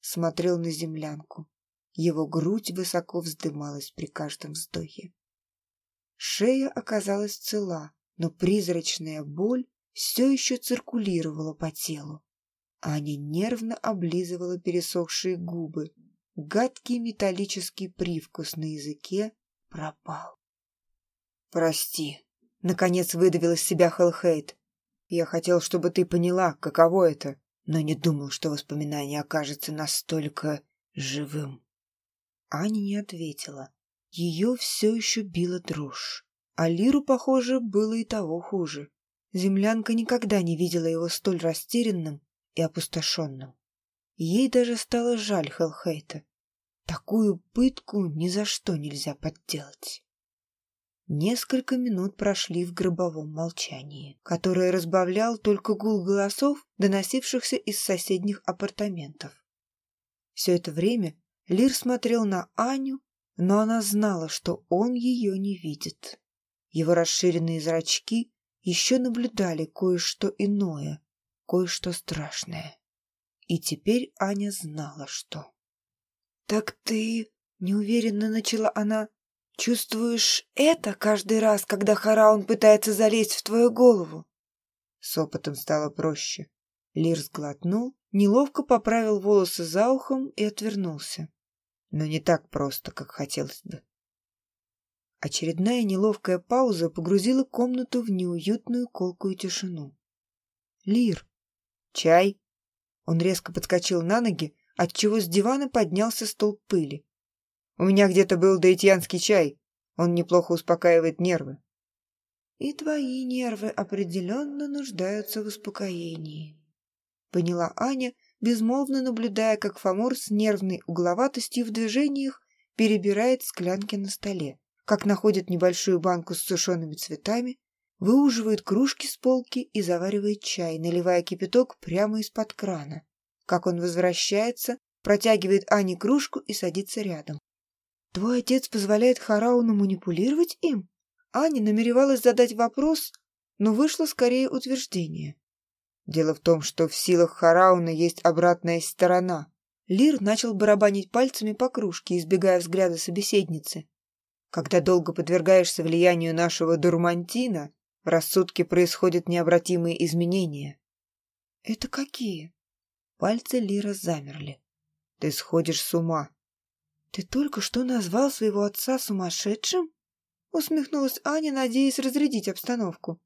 смотрел на землянку. Его грудь высоко вздымалась при каждом вздохе. Шея оказалась цела, но призрачная боль все еще циркулировала по телу. Аня нервно облизывала пересохшие губы. Гадкий металлический привкус на языке пропал. «Прости», — наконец выдавил из себя Хелхейт. «Я хотел, чтобы ты поняла, каково это но не думал, что воспоминание окажется настолько живым. Аня не ответила. Ее все еще била дрожь. А Лиру, похоже, было и того хуже. Землянка никогда не видела его столь растерянным и опустошенным. Ей даже стало жаль Хелхейта. Такую пытку ни за что нельзя подделать. Несколько минут прошли в гробовом молчании, которое разбавлял только гул голосов, доносившихся из соседних апартаментов. Все это время Лир смотрел на Аню, но она знала, что он ее не видит. Его расширенные зрачки еще наблюдали кое-что иное, кое-что страшное. И теперь Аня знала, что. «Так ты...» — неуверенно начала она. Чувствуешь это каждый раз, когда Хараун пытается залезть в твою голову? С опытом стало проще. Лир сглотнул, неловко поправил волосы за ухом и отвернулся. Но не так просто, как хотелось бы. Очередная неловкая пауза погрузила комнату в неуютную колкую тишину. «Лир! Чай!» Он резко подскочил на ноги, отчего с дивана поднялся столб пыли. У меня где-то был даитьянский чай. Он неплохо успокаивает нервы. И твои нервы определенно нуждаются в успокоении. Поняла Аня, безмолвно наблюдая, как Фомор с нервной угловатостью в движениях перебирает склянки на столе, как находит небольшую банку с сушеными цветами, выуживает кружки с полки и заваривает чай, наливая кипяток прямо из-под крана. Как он возвращается, протягивает Ане кружку и садится рядом. Твой отец позволяет Харауну манипулировать им? Аня намеревалась задать вопрос, но вышло скорее утверждение. Дело в том, что в силах Харауна есть обратная сторона. Лир начал барабанить пальцами по кружке, избегая взгляда собеседницы. Когда долго подвергаешься влиянию нашего дурмантина, в рассудке происходят необратимые изменения. Это какие? Пальцы Лира замерли. Ты сходишь с ума. «Ты только что назвал своего отца сумасшедшим?» Усмехнулась Аня, надеясь разрядить обстановку.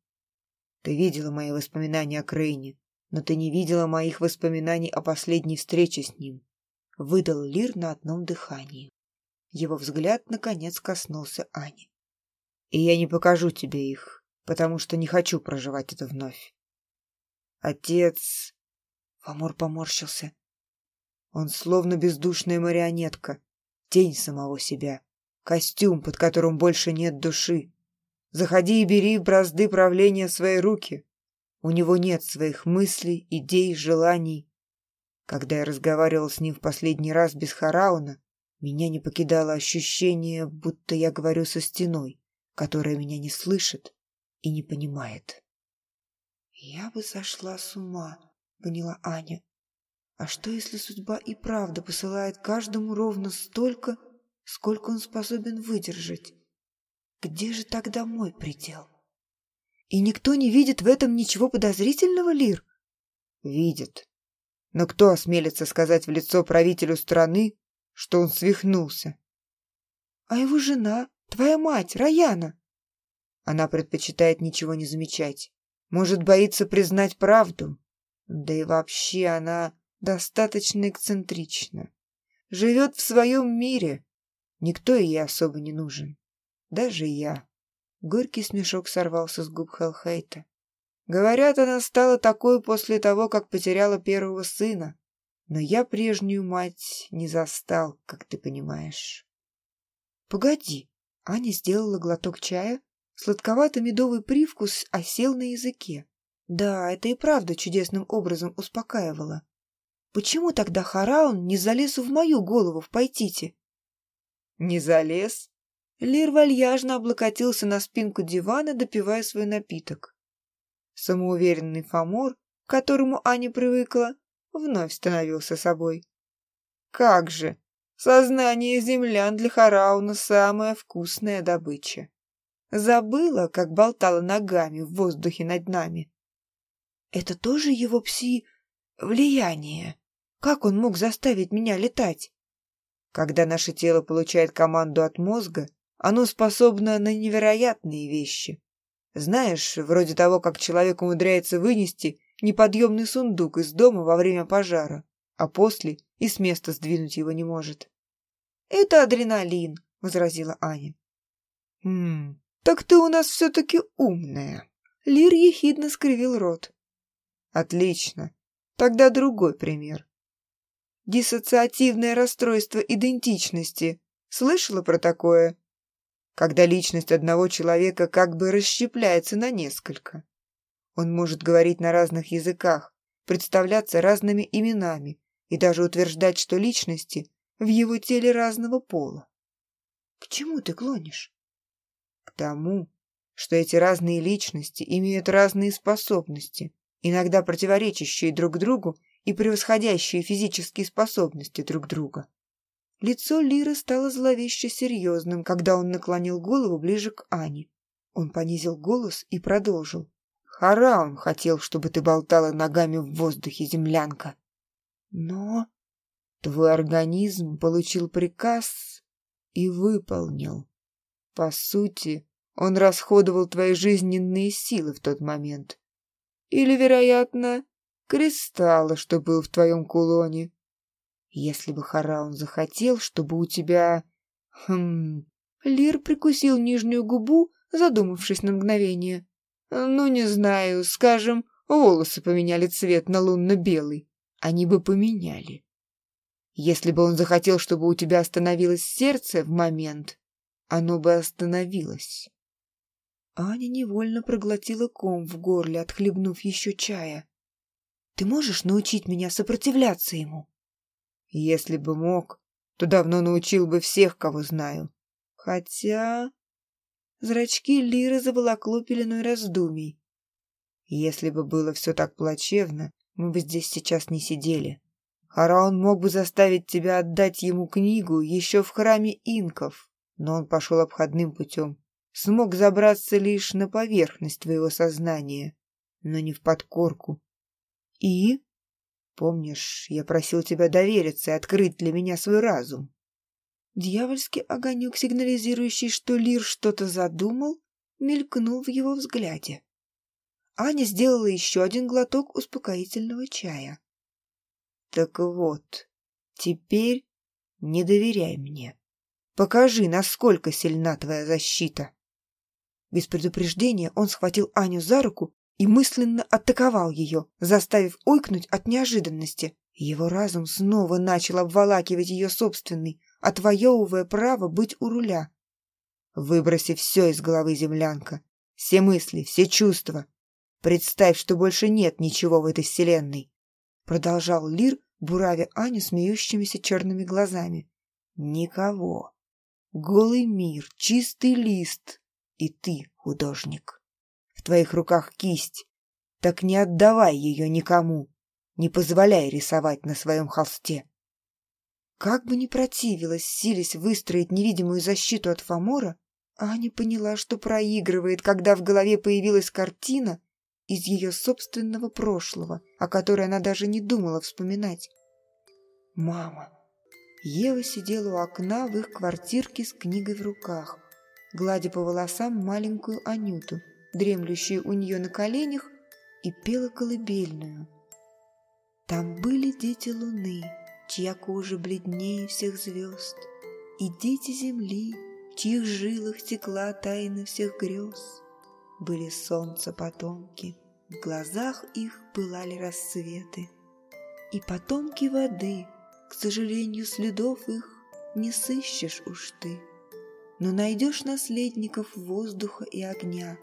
«Ты видела мои воспоминания о Крейне, но ты не видела моих воспоминаний о последней встрече с ним», выдал Лир на одном дыхании. Его взгляд, наконец, коснулся Ани. «И я не покажу тебе их, потому что не хочу проживать это вновь. Отец...» Фомор поморщился. Он словно бездушная марионетка, тень самого себя, костюм, под которым больше нет души. Заходи и бери бразды правления в свои руки. У него нет своих мыслей, идей, желаний. Когда я разговаривал с ним в последний раз без Харауна, меня не покидало ощущение, будто я говорю со стеной, которая меня не слышит и не понимает. «Я бы сошла с ума», — поняла Аня. А что, если судьба и правда посылает каждому ровно столько, сколько он способен выдержать? Где же тогда мой предел? И никто не видит в этом ничего подозрительного, Лир? Видит. Но кто осмелится сказать в лицо правителю страны, что он свихнулся? А его жена, твоя мать, Раяна? Она предпочитает ничего не замечать. Может, боится признать правду. Да и вообще она достаточно эксцентрична. Живет в своем мире. Никто ей особо не нужен. Даже я. Горький смешок сорвался с губ Хелхейта. Говорят, она стала такой после того, как потеряла первого сына. Но я прежнюю мать не застал, как ты понимаешь. Погоди. Аня сделала глоток чая. Сладковато-медовый привкус осел на языке. Да, это и правда чудесным образом успокаивало. Почему тогда Хараун не залез в мою голову в Пайтите? Не залез? Лир вальяжно облокотился на спинку дивана, допивая свой напиток. Самоуверенный Фомор, к которому Аня привыкла, вновь становился собой. Как же! Сознание землян для Харауна самая вкусная добыча. Забыла, как болтала ногами в воздухе над нами. Это тоже его пси... влияние? Как он мог заставить меня летать? Когда наше тело получает команду от мозга, оно способно на невероятные вещи. Знаешь, вроде того, как человек умудряется вынести неподъемный сундук из дома во время пожара, а после и с места сдвинуть его не может. «Это адреналин», — возразила Аня. «Хм, так ты у нас все-таки умная». Лир ехидно скривил рот. «Отлично. Тогда другой пример. Диссоциативное расстройство идентичности. Слышала про такое? Когда личность одного человека как бы расщепляется на несколько. Он может говорить на разных языках, представляться разными именами и даже утверждать, что личности в его теле разного пола. К чему ты клонишь? К тому, что эти разные личности имеют разные способности, иногда противоречащие друг другу и превосходящие физические способности друг друга. Лицо Лиры стало зловеще серьезным, когда он наклонил голову ближе к Ане. Он понизил голос и продолжил. «Хараун хотел, чтобы ты болтала ногами в воздухе, землянка. Но твой организм получил приказ и выполнил. По сути, он расходовал твои жизненные силы в тот момент. Или, вероятно, кристалла, что был в твоем кулоне. Если бы Хараун захотел, чтобы у тебя... Хм... Лир прикусил нижнюю губу, задумавшись на мгновение. Ну, не знаю, скажем, волосы поменяли цвет на лунно-белый. Они бы поменяли. Если бы он захотел, чтобы у тебя остановилось сердце в момент, оно бы остановилось. Аня невольно проглотила ком в горле, отхлебнув еще чая. «Ты можешь научить меня сопротивляться ему?» «Если бы мог, то давно научил бы всех, кого знаю. Хотя...» Зрачки Лиры заволокло пеленой раздумий. «Если бы было все так плачевно, мы бы здесь сейчас не сидели. Хараон мог бы заставить тебя отдать ему книгу еще в храме инков, но он пошел обходным путем смог забраться лишь на поверхность твоего сознания, но не в подкорку. И? Помнишь, я просил тебя довериться и открыть для меня свой разум? Дьявольский огонек, сигнализирующий, что Лир что-то задумал, мелькнул в его взгляде. Аня сделала еще один глоток успокоительного чая. «Так вот, теперь не доверяй мне. Покажи, насколько сильна твоя защита». Без предупреждения он схватил Аню за руку и мысленно атаковал ее, заставив ойкнуть от неожиданности. Его разум снова начал обволакивать ее собственный, отвоевывая право быть у руля. Выброси все из головы, землянка. Все мысли, все чувства. Представь, что больше нет ничего в этой вселенной. Продолжал Лир, буравя Аню смеющимися черными глазами. Никого. Голый мир, чистый лист, и ты художник. В твоих руках кисть, так не отдавай ее никому, не позволяй рисовать на своем холсте. Как бы ни противилась, сились выстроить невидимую защиту от Фомора, Аня поняла, что проигрывает, когда в голове появилась картина из ее собственного прошлого, о которой она даже не думала вспоминать. «Мама!» Ева сидела у окна в их квартирке с книгой в руках гладя по волосам маленькую Анюту, дремлющую у нее на коленях, и пела колыбельную. Там были дети луны, чья кожа бледнее всех звезд, и дети земли, в чьих жилах текла тайна всех грез. Были солнца потомки, в глазах их пылали рассветы. И потомки воды, к сожалению, следов их не сыщешь уж ты но найдешь наследников воздуха и огня,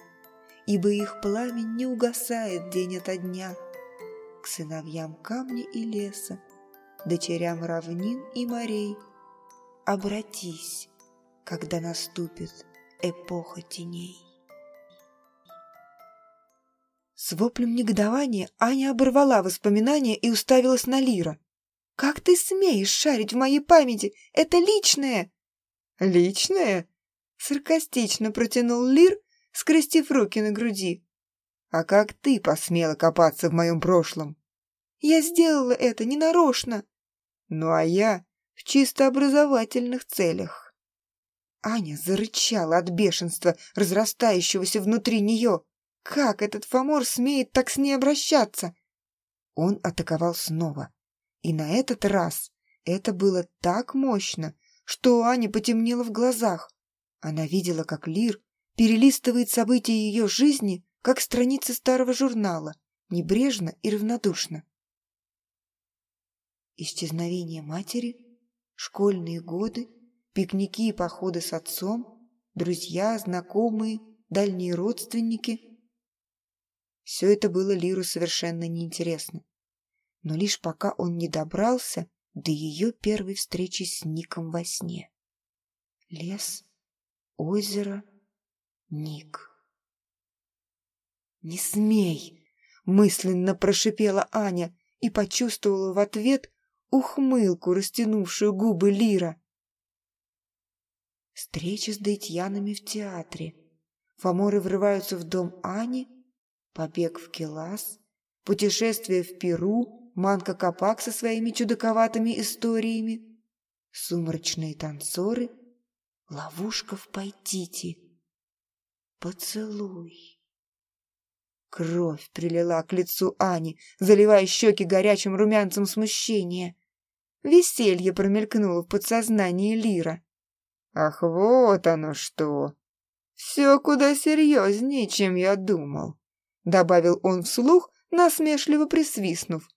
ибо их пламень не угасает день ото дня. К сыновьям камня и леса, дочерям равнин и морей, обратись, когда наступит эпоха теней. С воплем негодования Аня оборвала воспоминания и уставилась на Лира. «Как ты смеешь шарить в моей памяти? Это личное!» «Личное?» — саркастично протянул Лир, скрестив руки на груди. «А как ты посмела копаться в моем прошлом?» «Я сделала это ненарочно». «Ну а я в чисто образовательных целях». Аня зарычала от бешенства, разрастающегося внутри нее. Как этот Фомор смеет так с ней обращаться? Он атаковал снова. И на этот раз это было так мощно, что у Ани потемнело в глазах. Она видела, как Лир перелистывает события ее жизни, как страницы старого журнала, небрежно и равнодушно. Исчезновение матери, школьные годы, пикники и походы с отцом, друзья, знакомые, дальние родственники. Все это было Лиру совершенно неинтересно. Но лишь пока он не добрался до ее первой встречи с Ником во сне. Лес, озеро, Ник. «Не смей!» — мысленно прошипела Аня и почувствовала в ответ ухмылку, растянувшую губы Лира. Встреча с Дейтьянами в театре. Фоморы врываются в дом Ани, побег в Келас, путешествие в Перу, Манка Капак со своими чудаковатыми историями, сумрачные танцоры, ловушка в Пайтите, поцелуй. Кровь прилила к лицу Ани, заливая щеки горячим румянцем смущения. Веселье промелькнуло в подсознании Лира. «Ах, вот оно что! Все куда серьезнее, чем я думал», — добавил он вслух, насмешливо присвистнув.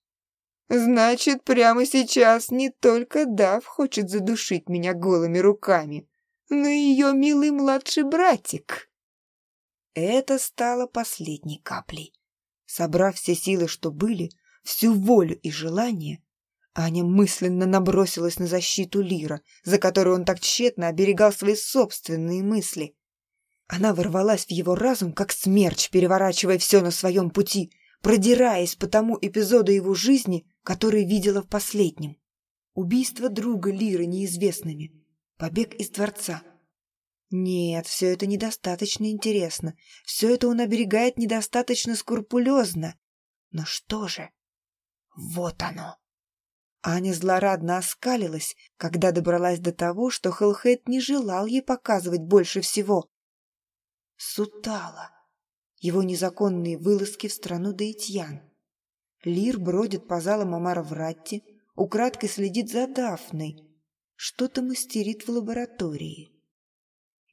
«Значит, прямо сейчас не только Дав хочет задушить меня голыми руками, но и ее милый младший братик». Это стало последней каплей. Собрав все силы, что были, всю волю и желание, Аня мысленно набросилась на защиту Лира, за которую он так тщетно оберегал свои собственные мысли. Она ворвалась в его разум, как смерч, переворачивая все на своем пути, продираясь по тому эпизоду его жизни, который видела в последнем. Убийство друга Лира неизвестными, побег из дворца — нет, все это недостаточно интересно. Все это он оберегает недостаточно скрупулезно. Но что же? Вот оно. Аня злорадно оскалилась, когда добралась до того, что Хелхейт не желал ей показывать больше всего. Сутала. Его незаконные вылазки в страну Даитьян. Лир бродит по залам Амара Вратти, украдкой следит за Дафной. Что-то мастерит в лаборатории.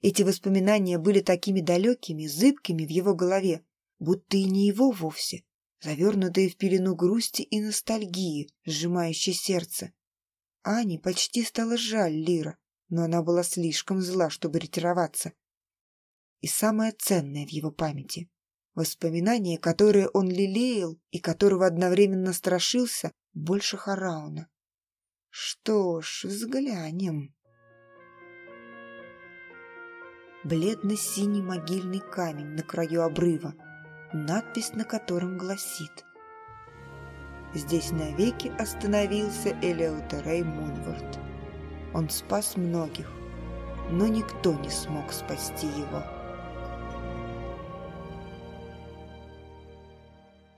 Эти воспоминания были такими далекими, зыбкими в его голове, будто и не его вовсе, завернутые в пелену грусти и ностальгии, сжимающей сердце. Ане почти стало жаль Лира, но она была слишком зла, чтобы ретироваться. И самое ценное в его памяти — воспоминание, которое он лелеял и которого одновременно страшился больше Харауна. Что ж, взглянем бледно-синий могильный камень на краю обрыва, надпись на котором гласит «Здесь навеки остановился Элеутерей Мунвард. Он спас многих, но никто не смог спасти его».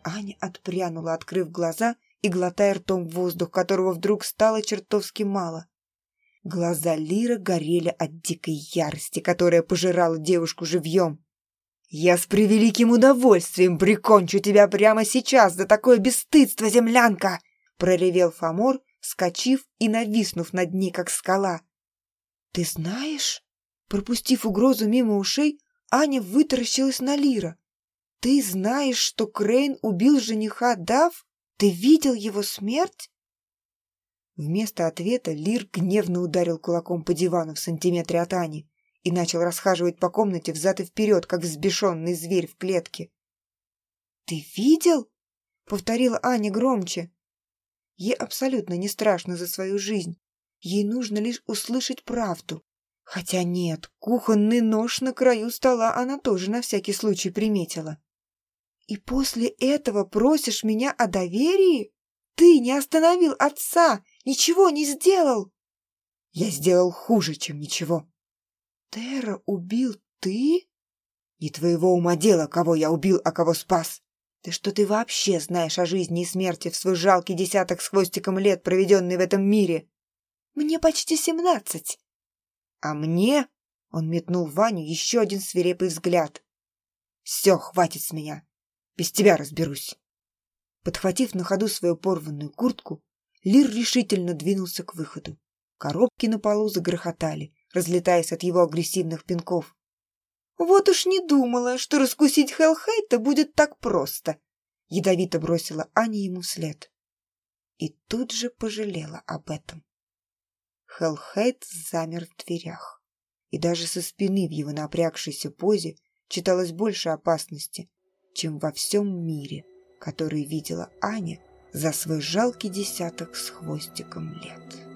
Аня отпрянула, открыв глаза и глотая ртом воздух, которого вдруг стало чертовски мало. Глаза Лира горели от дикой ярости, которая пожирала девушку живьем. «Я с превеликим удовольствием прикончу тебя прямо сейчас за такое бесстыдство, землянка!» проревел Фомор, скочив и нависнув над ней, как скала. «Ты знаешь?» Пропустив угрозу мимо ушей, Аня вытаращилась на Лира. «Ты знаешь, что Крейн убил жениха Дав? Ты видел его смерть?» Вместо ответа Лир гневно ударил кулаком по дивану в сантиметре от Ани и начал расхаживать по комнате взад и вперед, как взбешенный зверь в клетке. «Ты видел?» — повторила Аня громче. Ей абсолютно не страшно за свою жизнь. Ей нужно лишь услышать правду. Хотя нет, кухонный нож на краю стола она тоже на всякий случай приметила. «И после этого просишь меня о доверии? Ты не остановил отца Ничего не сделал!» «Я сделал хуже, чем ничего!» «Терра убил ты?» «Не твоего ума дело, кого я убил, а кого спас!» «Ты что ты вообще знаешь о жизни и смерти в свой жалкий десяток с хвостиком лет, проведенный в этом мире?» «Мне почти семнадцать!» «А мне?» — он метнул Ваню еще один свирепый взгляд. «Все, хватит с меня! Без тебя разберусь!» Подхватив на ходу свою порванную куртку, Лир решительно двинулся к выходу. Коробки на полу загрохотали, разлетаясь от его агрессивных пинков. «Вот уж не думала, что раскусить Хелхейта будет так просто!» Ядовито бросила Аня ему вслед. и тут же пожалела об этом. Хеллхейт замер в дверях, и даже со спины в его напрягшейся позе читалось больше опасности, чем во всем мире, который видела Аня за свой жалкий десяток с хвостиком лет.